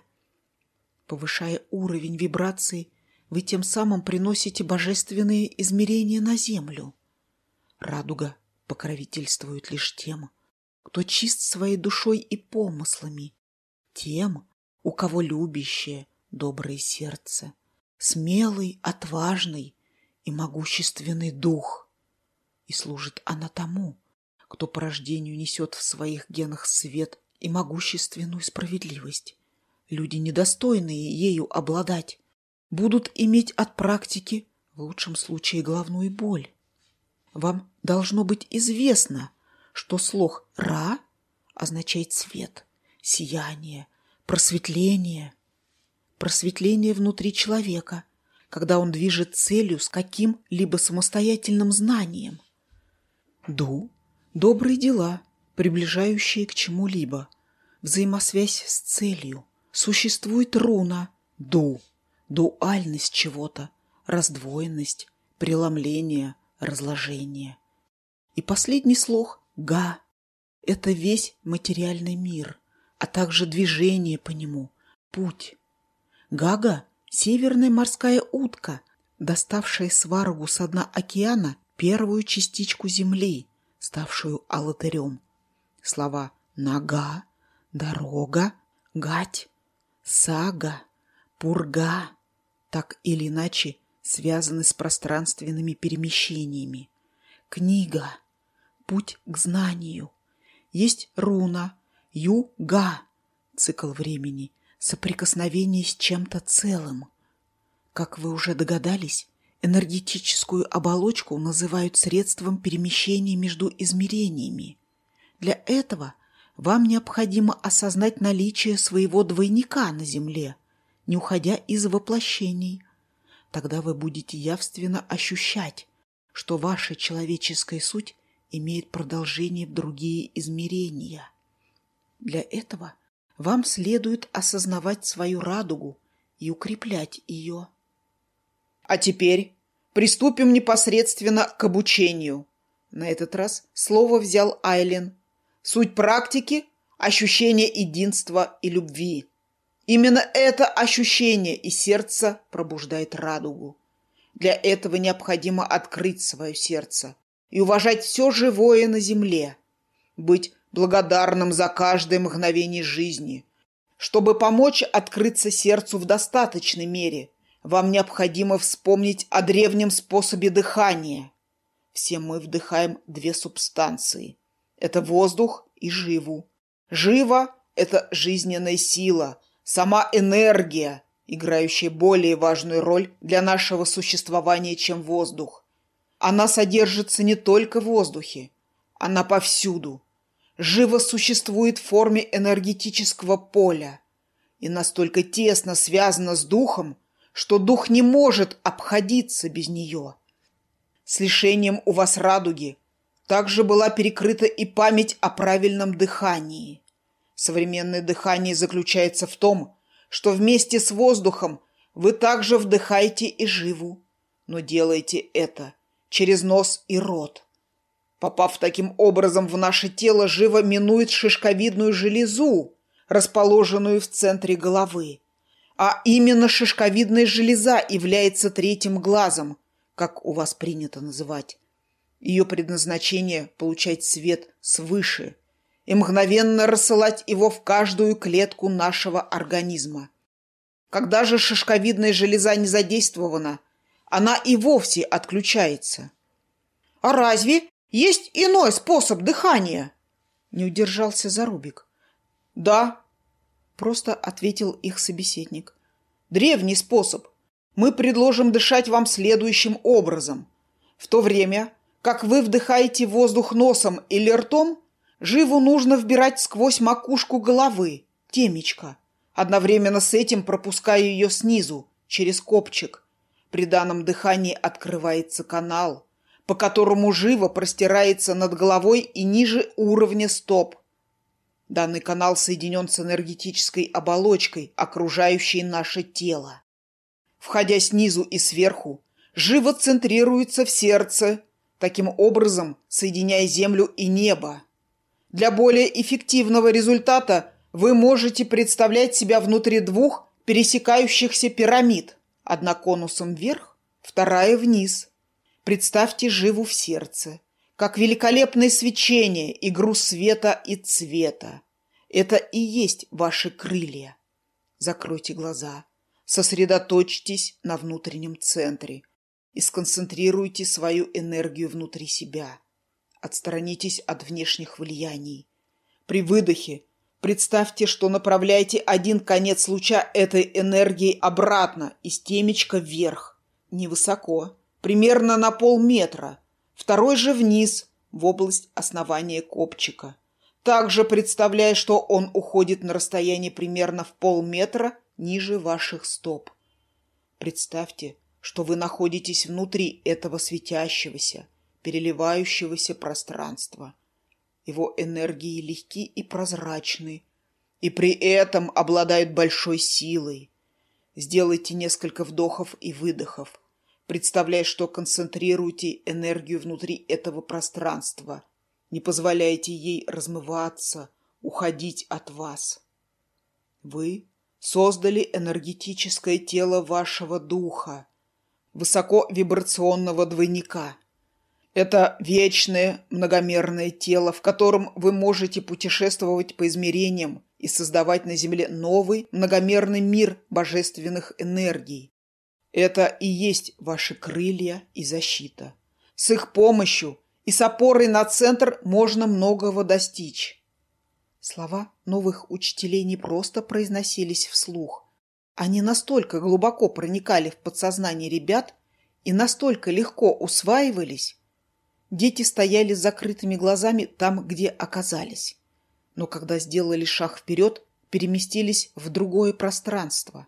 Повышая уровень вибрации, вы тем самым приносите божественные измерения на Землю. Радуга покровительствует лишь тем, кто чист своей душой и помыслами, тем, у кого любящее, доброе сердце, смелый, отважный и могущественный дух – и служит она тому, кто по рождению несет в своих генах свет и могущественную справедливость. Люди, недостойные ею обладать, будут иметь от практики в лучшем случае головную боль. Вам должно быть известно, что слог «ра» означает свет, сияние, просветление. Просветление внутри человека, когда он движет целью с каким-либо самостоятельным знанием. Ду – добрые дела, приближающие к чему-либо. Взаимосвязь с целью. Существует руна – ду, дуальность чего-то, раздвоенность, преломление, разложение. И последний слог – га – это весь материальный мир, а также движение по нему, путь. Гага – северная морская утка, доставшая сваргу с дна океана первую частичку земли, ставшую алатырем. Слова «нога», «дорога», «гать», «сага», «пурга» так или иначе связаны с пространственными перемещениями. Книга – путь к знанию. Есть руна – юга – цикл времени, соприкосновение с чем-то целым. Как вы уже догадались, энергетическую оболочку называют средством перемещения между измерениями. Для этого вам необходимо осознать наличие своего двойника на Земле, не уходя из воплощений. Тогда вы будете явственно ощущать, что ваша человеческая суть имеет продолжение в другие измерения. Для этого вам следует осознавать свою радугу и укреплять ее. А теперь приступим непосредственно к обучению. На этот раз слово взял Айлен. Суть практики – ощущение единства и любви. Именно это ощущение и сердце пробуждает радугу. Для этого необходимо открыть свое сердце и уважать все живое на земле, быть благодарным за каждое мгновение жизни. Чтобы помочь открыться сердцу в достаточной мере, вам необходимо вспомнить о древнем способе дыхания. Все мы вдыхаем две субстанции. Это воздух и живу. Жива – это жизненная сила, сама энергия, играющая более важную роль для нашего существования, чем воздух. Она содержится не только в воздухе, она повсюду. Живо существует в форме энергетического поля и настолько тесно связана с духом, что дух не может обходиться без нее. С лишением у вас радуги также была перекрыта и память о правильном дыхании. Современное дыхание заключается в том, что вместе с воздухом вы также вдыхаете и живу, но делаете это через нос и рот. Попав таким образом в наше тело, живо минует шишковидную железу, расположенную в центре головы. А именно шишковидная железа является третьим глазом, как у вас принято называть. Ее предназначение – получать свет свыше и мгновенно рассылать его в каждую клетку нашего организма. Когда же шишковидная железа не задействована, она и вовсе отключается. «А разве есть иной способ дыхания?» Не удержался Зарубик. «Да», — просто ответил их собеседник. «Древний способ. Мы предложим дышать вам следующим образом. В то время, как вы вдыхаете воздух носом или ртом, живу нужно вбирать сквозь макушку головы, темечко, одновременно с этим пропуская ее снизу, через копчик. При данном дыхании открывается канал, по которому живо простирается над головой и ниже уровня стоп. Данный канал соединен с энергетической оболочкой, окружающей наше тело. Входя снизу и сверху, живо центрируется в сердце, таким образом соединяя землю и небо. Для более эффективного результата вы можете представлять себя внутри двух пересекающихся пирамид. Одна конусом вверх, вторая вниз. Представьте живу в сердце, как великолепное свечение, игру света и цвета. Это и есть ваши крылья. Закройте глаза, сосредоточьтесь на внутреннем центре и сконцентрируйте свою энергию внутри себя. Отстранитесь от внешних влияний. При выдохе представьте, что направляете один конец луча этой энергии обратно из темечка вверх, невысоко, примерно на полметра, второй же вниз, в область основания копчика. также представляя, что он уходит на расстояние примерно в полметра ниже ваших стоп. Представьте, что вы находитесь внутри этого светящегося, переливающегося пространства. Его энергии легки и прозрачны, и при этом обладают большой силой. Сделайте несколько вдохов и выдохов, представляя, что концентрируете энергию внутри этого пространства, не позволяете ей размываться, уходить от вас. Вы создали энергетическое тело вашего духа, высоковибрационного двойника. Это вечное многомерное тело, в котором вы можете путешествовать по измерениям и создавать на Земле новый многомерный мир божественных энергий. Это и есть ваши крылья и защита. С их помощью и с опорой на центр можно многого достичь. Слова новых учителей не просто произносились вслух. Они настолько глубоко проникали в подсознание ребят и настолько легко усваивались. Дети стояли с закрытыми глазами там, где оказались. Но когда сделали шаг вперед, переместились в другое пространство.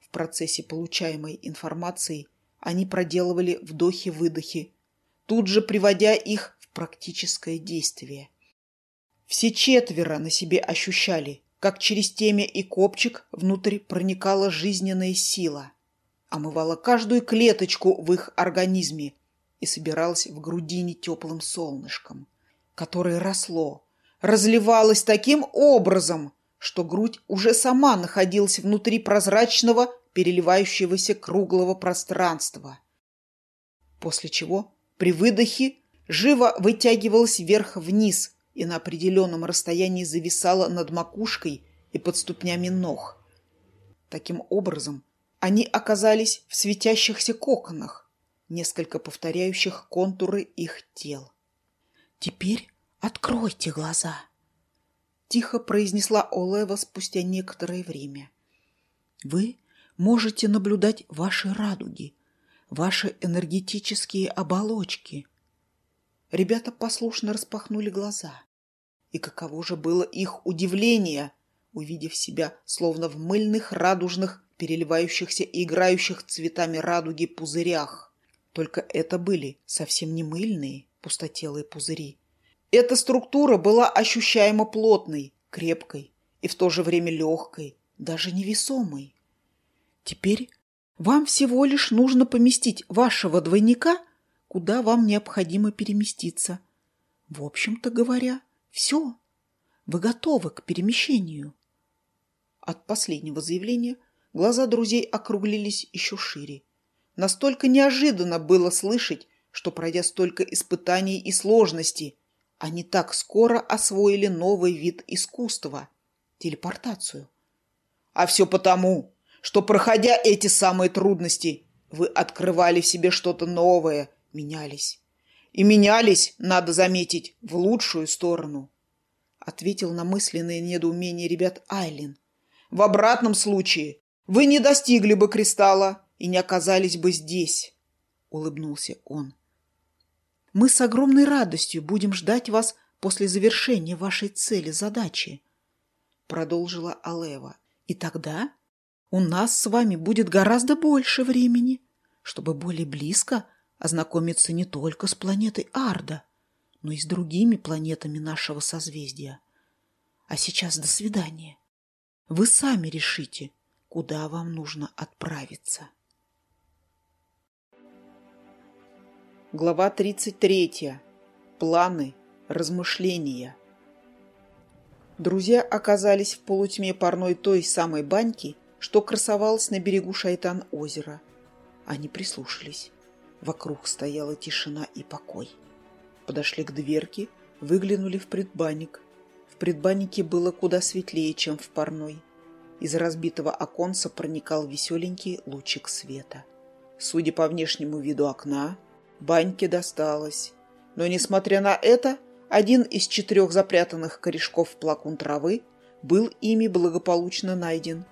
В процессе получаемой информации они проделывали вдохи-выдохи, тут же приводя их в практическое действие. Все четверо на себе ощущали, как через темя и копчик внутрь проникала жизненная сила, омывала каждую клеточку в их организме и собиралась в грудине теплым солнышком, которое росло, разливалось таким образом, что грудь уже сама находилась внутри прозрачного, переливающегося круглого пространства. После чего при выдохе живо вытягивалась вверх-вниз и на определенном расстоянии зависала над макушкой и под ступнями ног. Таким образом, они оказались в светящихся коконах, несколько повторяющих контуры их тел. «Теперь откройте глаза!» Тихо произнесла Олева спустя некоторое время. «Вы можете наблюдать ваши радуги, ваши энергетические оболочки». Ребята послушно распахнули глаза. И каково же было их удивление, увидев себя словно в мыльных, радужных, переливающихся и играющих цветами радуги пузырях. Только это были совсем не мыльные, пустотелые пузыри. Эта структура была ощущаемо плотной, крепкой и в то же время легкой, даже невесомой. Теперь вам всего лишь нужно поместить вашего двойника, куда вам необходимо переместиться. В общем-то говоря, все. Вы готовы к перемещению. От последнего заявления глаза друзей округлились еще шире. Настолько неожиданно было слышать, что, пройдя столько испытаний и сложностей, они так скоро освоили новый вид искусства – телепортацию. А все потому, что, проходя эти самые трудности, вы открывали в себе что-то новое, менялись. И менялись, надо заметить, в лучшую сторону. Ответил на мысленное недоумение ребят Айлин. В обратном случае вы не достигли бы кристалла и не оказались бы здесь, улыбнулся он. Мы с огромной радостью будем ждать вас после завершения вашей цели задачи, продолжила Алева. И тогда у нас с вами будет гораздо больше времени, чтобы более близко ознакомиться не только с планетой Арда, но и с другими планетами нашего созвездия. А сейчас до свидания. Вы сами решите, куда вам нужно отправиться. Глава 33. Планы, размышления. Друзья оказались в полутьме парной той самой баньки, что красовалась на берегу Шайтан-озера. Они прислушались. Вокруг стояла тишина и покой. Подошли к дверке, выглянули в предбанник. В предбаннике было куда светлее, чем в парной. Из разбитого оконца проникал веселенький лучик света. Судя по внешнему виду окна, баньке досталось. Но, несмотря на это, один из четырех запрятанных корешков плакун травы был ими благополучно найден.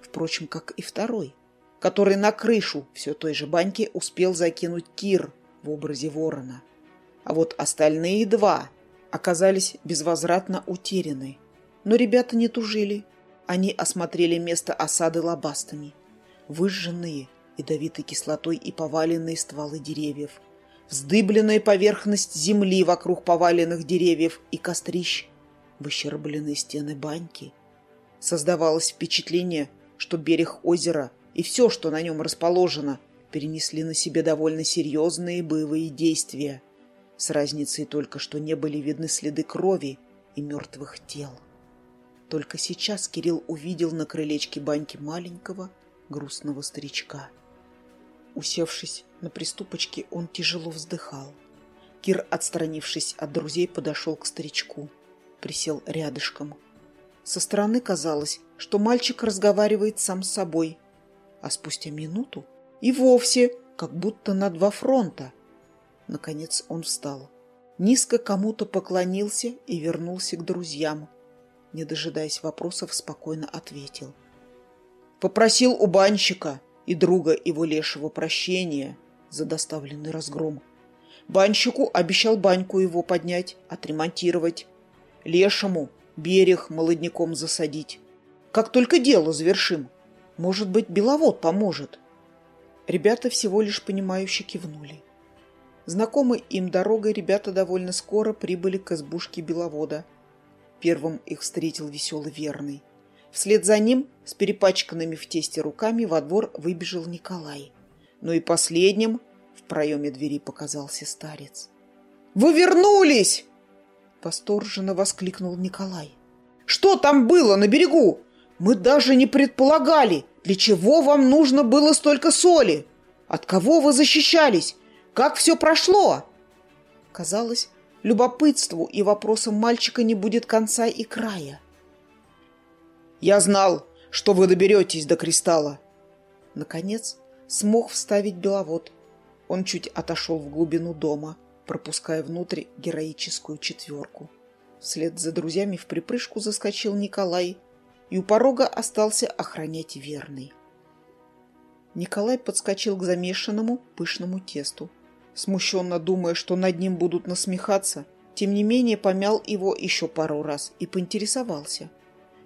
Впрочем, как и второй – который на крышу все той же баньки успел закинуть Кир в образе ворона. А вот остальные два оказались безвозвратно утеряны. Но ребята не тужили. Они осмотрели место осады лобастами. Выжженные, ядовитой кислотой и поваленные стволы деревьев. Вздыбленная поверхность земли вокруг поваленных деревьев и кострищ. Выщербленные стены баньки. Создавалось впечатление, что берег озера и все, что на нем расположено, перенесли на себе довольно серьезные боевые действия. С разницей только, что не были видны следы крови и мертвых тел. Только сейчас Кирилл увидел на крылечке баньки маленького, грустного старичка. Усевшись на приступочке, он тяжело вздыхал. Кир, отстранившись от друзей, подошел к старичку. Присел рядышком. Со стороны казалось, что мальчик разговаривает сам с собой. А спустя минуту и вовсе, как будто на два фронта. Наконец он встал. Низко кому-то поклонился и вернулся к друзьям, не дожидаясь вопросов, спокойно ответил. Попросил у банщика и друга его лешего прощения за доставленный разгром. Банщику обещал баньку его поднять, отремонтировать. Лешему берег молодняком засадить. Как только дело завершим. Может быть, Беловод поможет. Ребята всего лишь понимающе кивнули. Знакомой им дорогой ребята довольно скоро прибыли к избушке Беловода – Первым их встретил веселый верный. Вслед за ним, с перепачканными в тесте руками, во двор выбежал Николай. Но и последним в проеме двери показался старец. «Вы вернулись!» Восторженно воскликнул Николай. «Что там было на берегу? Мы даже не предполагали, для чего вам нужно было столько соли. От кого вы защищались? Как все прошло?» Казалось, любопытству и вопросам мальчика не будет конца и края. «Я знал, что вы доберетесь до кристалла!» Наконец смог вставить беловод. Он чуть отошел в глубину дома, пропуская внутрь героическую четверку. Вслед за друзьями в припрыжку заскочил Николай, и у порога остался охранять верный. Николай подскочил к замешанному пышному тесту смущенно думая, что над ним будут насмехаться, тем не менее помял его еще пару раз и поинтересовался.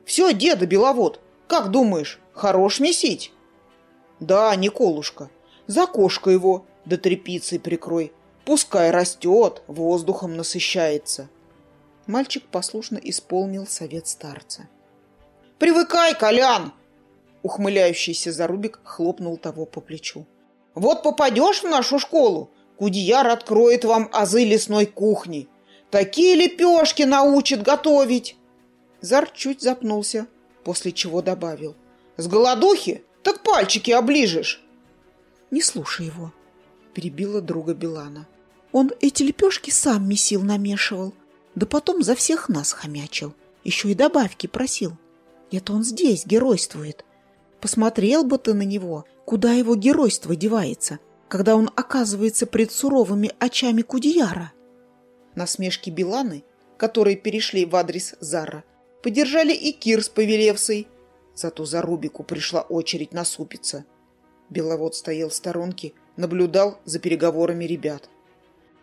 «Все, деда Беловод, как думаешь, хорош месить?» «Да, Николушка, за кошка его, да тряпицей прикрой, пускай растет, воздухом насыщается». Мальчик послушно исполнил совет старца. «Привыкай, Колян!» Ухмыляющийся Зарубик хлопнул того по плечу. «Вот попадешь в нашу школу, Кудияр откроет вам азы лесной кухни. Такие лепешки научит готовить. Зар чуть запнулся, после чего добавил. С голодухи? Так пальчики оближешь. Не слушай его, перебила друга Билана. Он эти лепешки сам месил намешивал, да потом за всех нас хомячил. Еще и добавки просил. Это он здесь геройствует. Посмотрел бы ты на него, куда его геройство девается когда он оказывается пред суровыми очами Кудияра. Насмешки Биланы, которые перешли в адрес Зара, поддержали и Кир с Павелевсой. Зато за Рубику пришла очередь насупиться. Беловод стоял в сторонке, наблюдал за переговорами ребят.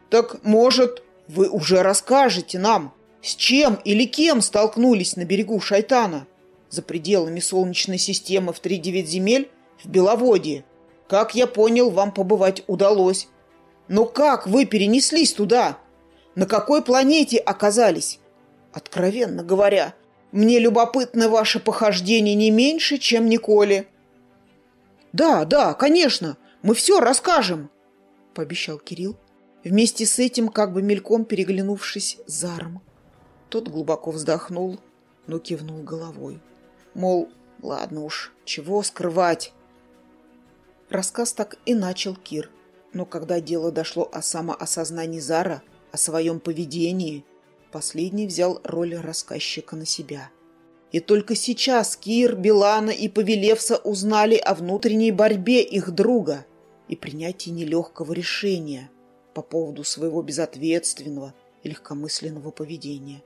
«Так, может, вы уже расскажете нам, с чем или кем столкнулись на берегу Шайтана, за пределами Солнечной системы в три-девять земель в Беловодье?» Как я понял, вам побывать удалось. Но как вы перенеслись туда? На какой планете оказались? Откровенно говоря, мне любопытно ваше похождение не меньше, чем Николе. Да, да, конечно, мы все расскажем, пообещал Кирилл, вместе с этим как бы мельком переглянувшись с Заром. Тот глубоко вздохнул, но кивнул головой. Мол, ладно уж, чего скрывать. Рассказ так и начал Кир. Но когда дело дошло о самоосознании Зара, о своем поведении, последний взял роль рассказчика на себя. И только сейчас Кир, Билана и Павелевса узнали о внутренней борьбе их друга и принятии нелегкого решения по поводу своего безответственного и легкомысленного поведения.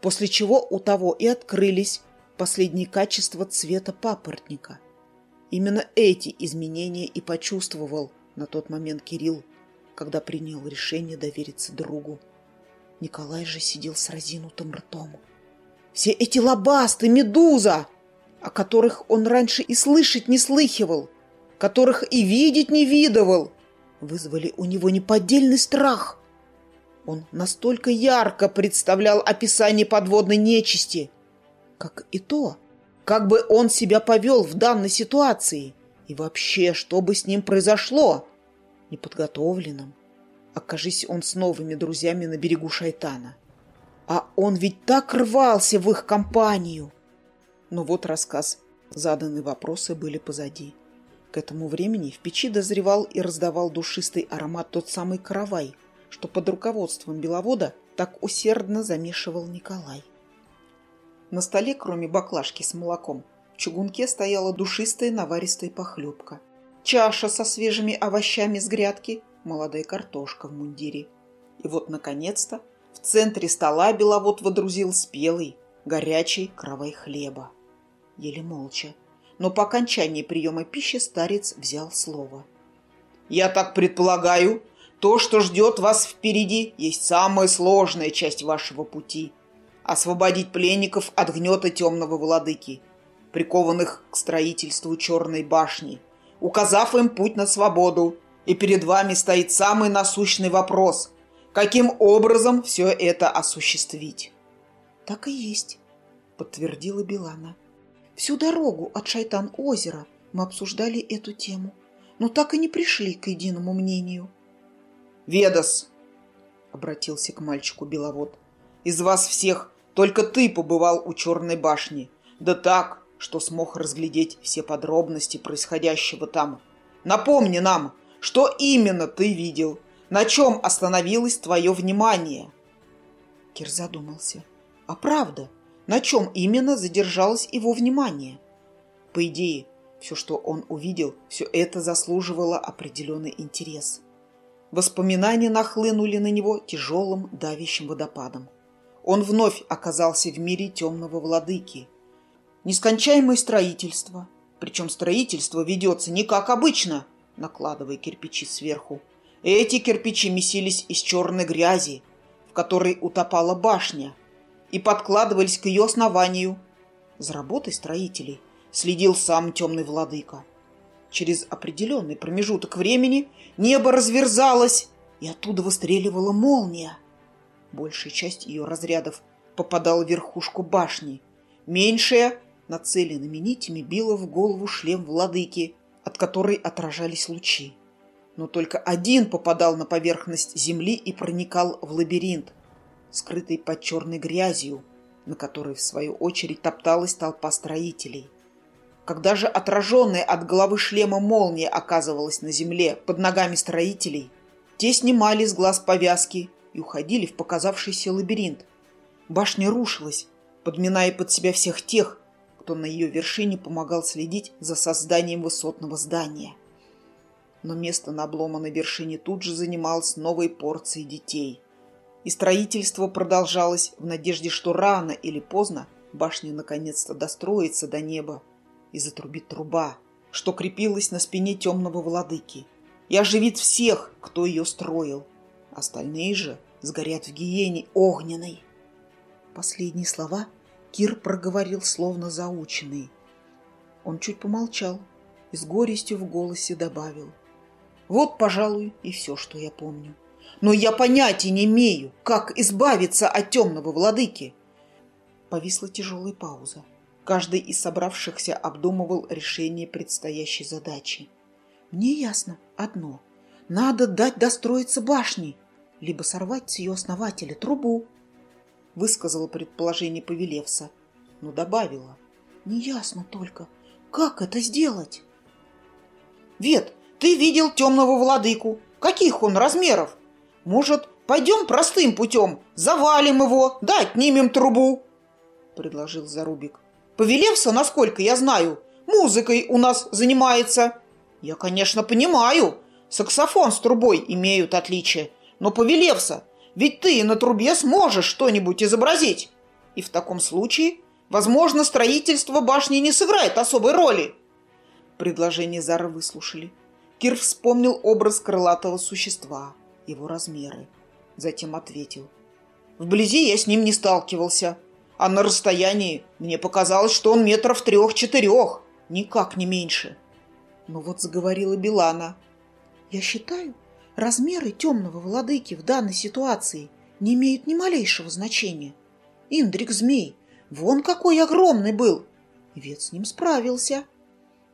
После чего у того и открылись последние качества цвета папоротника – Именно эти изменения и почувствовал на тот момент Кирилл, когда принял решение довериться другу. Николай же сидел с разинутым ртом. Все эти лобасты, медуза, о которых он раньше и слышать не слыхивал, которых и видеть не видывал, вызвали у него неподдельный страх. Он настолько ярко представлял описание подводной нечисти, как и то, как бы он себя повел в данной ситуации и вообще, что бы с ним произошло, неподготовленным. Окажись он с новыми друзьями на берегу Шайтана. А он ведь так рвался в их компанию. Но вот рассказ. Заданные вопросы были позади. К этому времени в печи дозревал и раздавал душистый аромат тот самый каравай, что под руководством Беловода так усердно замешивал Николай. На столе, кроме баклажки с молоком, в чугунке стояла душистая наваристая похлебка. Чаша со свежими овощами с грядки, молодая картошка в мундире. И вот, наконец-то, в центре стола Беловод водрузил спелый, горячий кровай хлеба. Еле молча. Но по окончании приема пищи старец взял слово. «Я так предполагаю, то, что ждет вас впереди, есть самая сложная часть вашего пути. Освободить пленников от гнета темного владыки, прикованных к строительству черной башни, указав им путь на свободу. И перед вами стоит самый насущный вопрос – каким образом все это осуществить. Так и есть, подтвердила Билана. Всю дорогу от Шайтан-озера мы обсуждали эту тему, но так и не пришли к единому мнению. «Ведас!» — обратился к мальчику Беловод. «Из вас всех только ты побывал у Черной башни, да так, что смог разглядеть все подробности происходящего там. Напомни нам, что именно ты видел на чем остановилось твое внимание?» Кир задумался. «А правда, на чем именно задержалось его внимание?» По идее, все, что он увидел, все это заслуживало определенный интерес. Воспоминания нахлынули на него тяжелым давящим водопадом. Он вновь оказался в мире темного владыки. Нескончаемое строительство, причем строительство ведется не как обычно, накладывая кирпичи сверху, эти кирпичи месились из черной грязи, в которой утопала башня, и подкладывались к ее основанию. За работой строителей следил сам темный владыка. Через определенный промежуток времени небо разверзалось, и оттуда выстреливала молния. Большая часть ее разрядов попадала в верхушку башни. Меньшая, нацеленными нитями, била в голову шлем владыки, от которой отражались лучи но только один попадал на поверхность земли и проникал в лабиринт, скрытый под черной грязью, на которой, в свою очередь, топталась толпа строителей. Когда же отраженная от головы шлема молния оказывалась на земле под ногами строителей, те снимали с глаз повязки и уходили в показавшийся лабиринт. Башня рушилась, подминая под себя всех тех, кто на ее вершине помогал следить за созданием высотного здания но место на обломанной вершине тут же занималось новой порцией детей. И строительство продолжалось в надежде, что рано или поздно башня наконец-то достроится до неба и затрубит труба, что крепилась на спине темного владыки, и оживит всех, кто ее строил. Остальные же сгорят в гиене огненной. Последние слова Кир проговорил словно заученный. Он чуть помолчал и с горестью в голосе добавил — вот, пожалуй, и все, что я помню. Но я понятия не имею, как избавиться от темного владыки. Повисла тяжелая пауза. Каждый из собравшихся обдумывал решение предстоящей задачи. Мне ясно одно. Надо дать достроиться башни, либо сорвать с ее основателя трубу. Высказала предположение Повелевса, но добавила. Неясно только, как это сделать? Вет, ты видел темного владыку. Каких он размеров? Может, пойдем простым путем, завалим его, да отнимем трубу?» Предложил Зарубик. «Повелевся, насколько я знаю, музыкой у нас занимается. Я, конечно, понимаю, саксофон с трубой имеют отличие, но Повелевся, ведь ты на трубе сможешь что-нибудь изобразить. И в таком случае, возможно, строительство башни не сыграет особой роли». Предложение Зара выслушали. Кир вспомнил образ крылатого существа, его размеры. Затем ответил. Вблизи я с ним не сталкивался, а на расстоянии мне показалось, что он метров трех-четырех, никак не меньше. Но вот заговорила Билана. Я считаю, размеры темного владыки в данной ситуации не имеют ни малейшего значения. Индрик-змей, вон какой огромный был! Ведь с ним справился.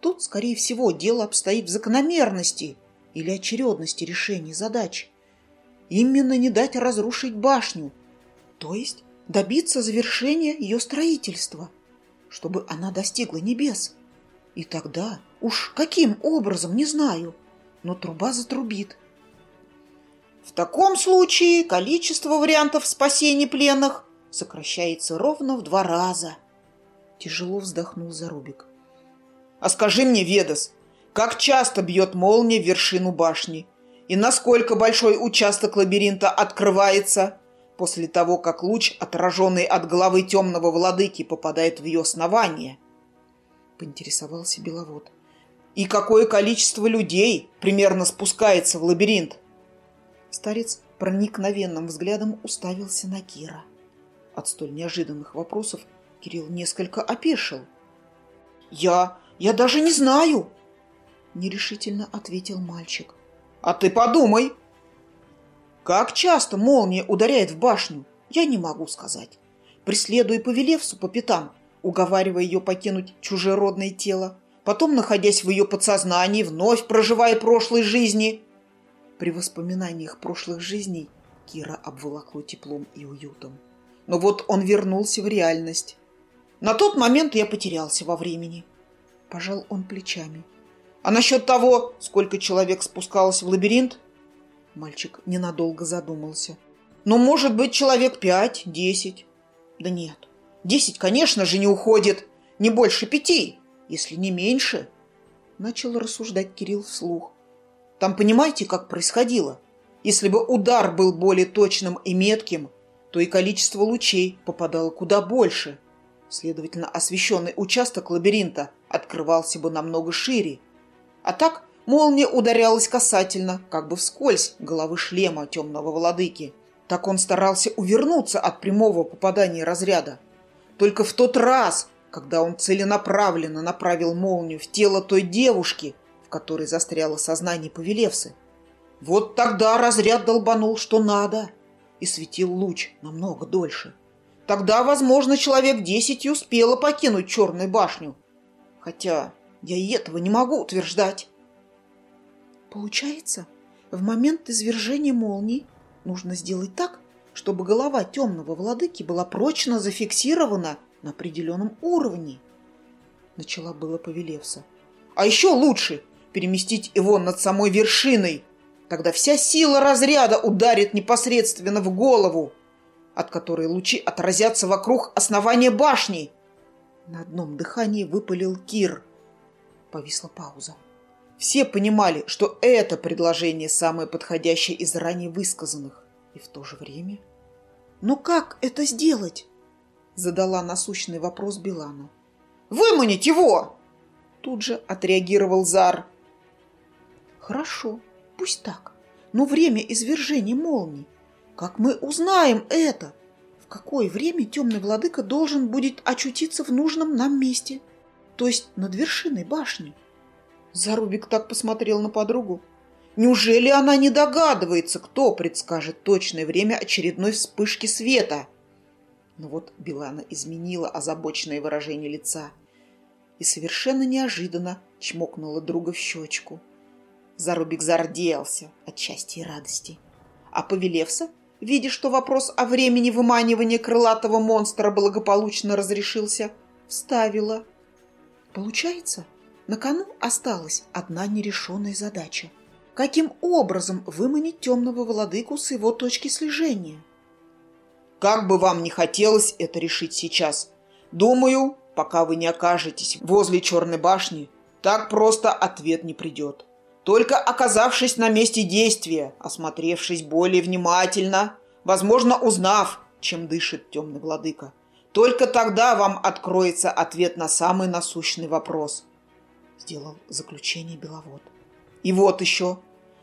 Тут, скорее всего, дело обстоит в закономерности или очередности решения задач. Именно не дать разрушить башню, то есть добиться завершения ее строительства, чтобы она достигла небес. И тогда, уж каким образом, не знаю, но труба затрубит. В таком случае количество вариантов спасения пленных сокращается ровно в два раза. Тяжело вздохнул Зарубик. А скажи мне, Ведас, как часто бьет молния в вершину башни? И насколько большой участок лабиринта открывается после того, как луч, отраженный от головы темного владыки, попадает в ее основание? Поинтересовался Беловод. И какое количество людей примерно спускается в лабиринт? Старец проникновенным взглядом уставился на Кира. От столь неожиданных вопросов Кирилл несколько опешил. «Я я даже не знаю, нерешительно ответил мальчик. А ты подумай. Как часто молния ударяет в башню, я не могу сказать. Преследуя Повелевсу по пятам, уговаривая ее покинуть чужеродное тело, потом, находясь в ее подсознании, вновь проживая прошлой жизни. При воспоминаниях прошлых жизней Кира обволокло теплом и уютом. Но вот он вернулся в реальность. На тот момент я потерялся во времени. Пожал он плечами. А насчет того, сколько человек спускалось в лабиринт? Мальчик ненадолго задумался. Ну, может быть, человек пять, десять. Да нет, десять, конечно же, не уходит. Не больше пяти, если не меньше. Начал рассуждать Кирилл вслух. Там понимаете, как происходило? Если бы удар был более точным и метким, то и количество лучей попадало куда больше. Следовательно, освещенный участок лабиринта открывался бы намного шире. А так молния ударялась касательно, как бы вскользь, головы шлема темного владыки. Так он старался увернуться от прямого попадания разряда. Только в тот раз, когда он целенаправленно направил молнию в тело той девушки, в которой застряло сознание Повелевсы, вот тогда разряд долбанул что надо и светил луч намного дольше. Тогда, возможно, человек десять и успело покинуть Черную башню, Хотя я и этого не могу утверждать. Получается, в момент извержения молнии нужно сделать так, чтобы голова темного владыки была прочно зафиксирована на определенном уровне. Начала было Повелевса. А еще лучше переместить его над самой вершиной. Тогда вся сила разряда ударит непосредственно в голову, от которой лучи отразятся вокруг основания башни. На одном дыхании выпалил Кир. Повисла пауза. Все понимали, что это предложение самое подходящее из ранее высказанных. И в то же время... «Но как это сделать?» Задала насущный вопрос Билана. «Выманить его!» Тут же отреагировал Зар. «Хорошо, пусть так. Но время извержения молний. Как мы узнаем это?» какое время темный владыка должен будет очутиться в нужном нам месте, то есть над вершиной башни. Зарубик так посмотрел на подругу. Неужели она не догадывается, кто предскажет точное время очередной вспышки света? Но вот Билана изменила озабоченное выражение лица и совершенно неожиданно чмокнула друга в щечку. Зарубик зарделся от счастья и радости. А Повелевса видя, что вопрос о времени выманивания крылатого монстра благополучно разрешился, вставила. Получается, на кону осталась одна нерешенная задача. Каким образом выманить темного владыку с его точки слежения? Как бы вам не хотелось это решить сейчас, думаю, пока вы не окажетесь возле Черной башни, так просто ответ не придет. Только оказавшись на месте действия, осмотревшись более внимательно, возможно, узнав, чем дышит темный владыка, только тогда вам откроется ответ на самый насущный вопрос. Сделал заключение Беловод. И вот еще.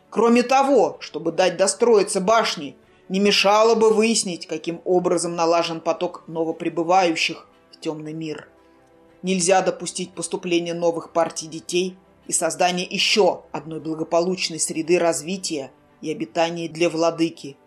Кроме того, чтобы дать достроиться башне, не мешало бы выяснить, каким образом налажен поток новоприбывающих в темный мир. Нельзя допустить поступления новых партий детей и создания еще одной благополучной среды развития и обитания для владыки.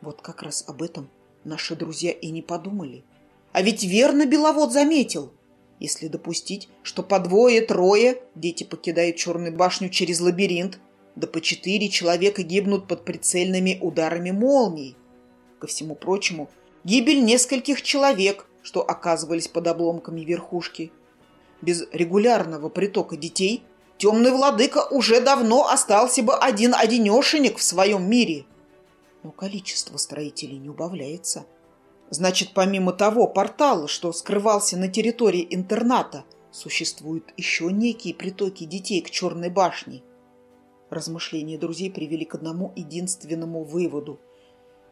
Вот как раз об этом наши друзья и не подумали. А ведь верно Беловод заметил. Если допустить, что по двое-трое дети покидают Черную башню через лабиринт, да по четыре человека гибнут под прицельными ударами молний. Ко всему прочему, гибель нескольких человек, что оказывались под обломками верхушки. Без регулярного притока детей темный владыка уже давно остался бы один-одинешенек в своем мире. Но количество строителей не убавляется. Значит, помимо того портала, что скрывался на территории интерната, существуют еще некие притоки детей к Черной башне – Размышления друзей привели к одному единственному выводу.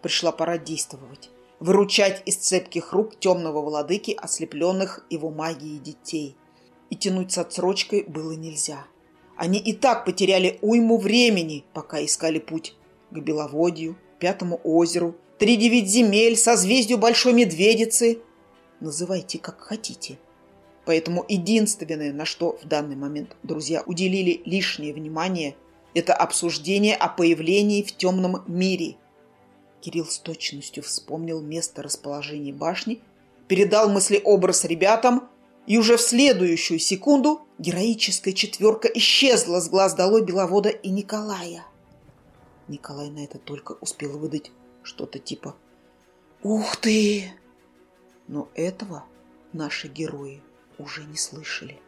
Пришла пора действовать. Выручать из цепких рук темного владыки, ослепленных его магией детей. И тянуть с отсрочкой было нельзя. Они и так потеряли уйму времени, пока искали путь к Беловодью, Пятому озеру, Три девять земель, созвездию Большой Медведицы. Называйте как хотите. Поэтому единственное, на что в данный момент друзья уделили лишнее внимание – это обсуждение о появлении в темном мире. Кирилл с точностью вспомнил место расположения башни, передал мыслеобраз ребятам, и уже в следующую секунду героическая четверка исчезла с глаз долой Беловода и Николая. Николай на это только успел выдать что-то типа «Ух ты!» Но этого наши герои уже не слышали.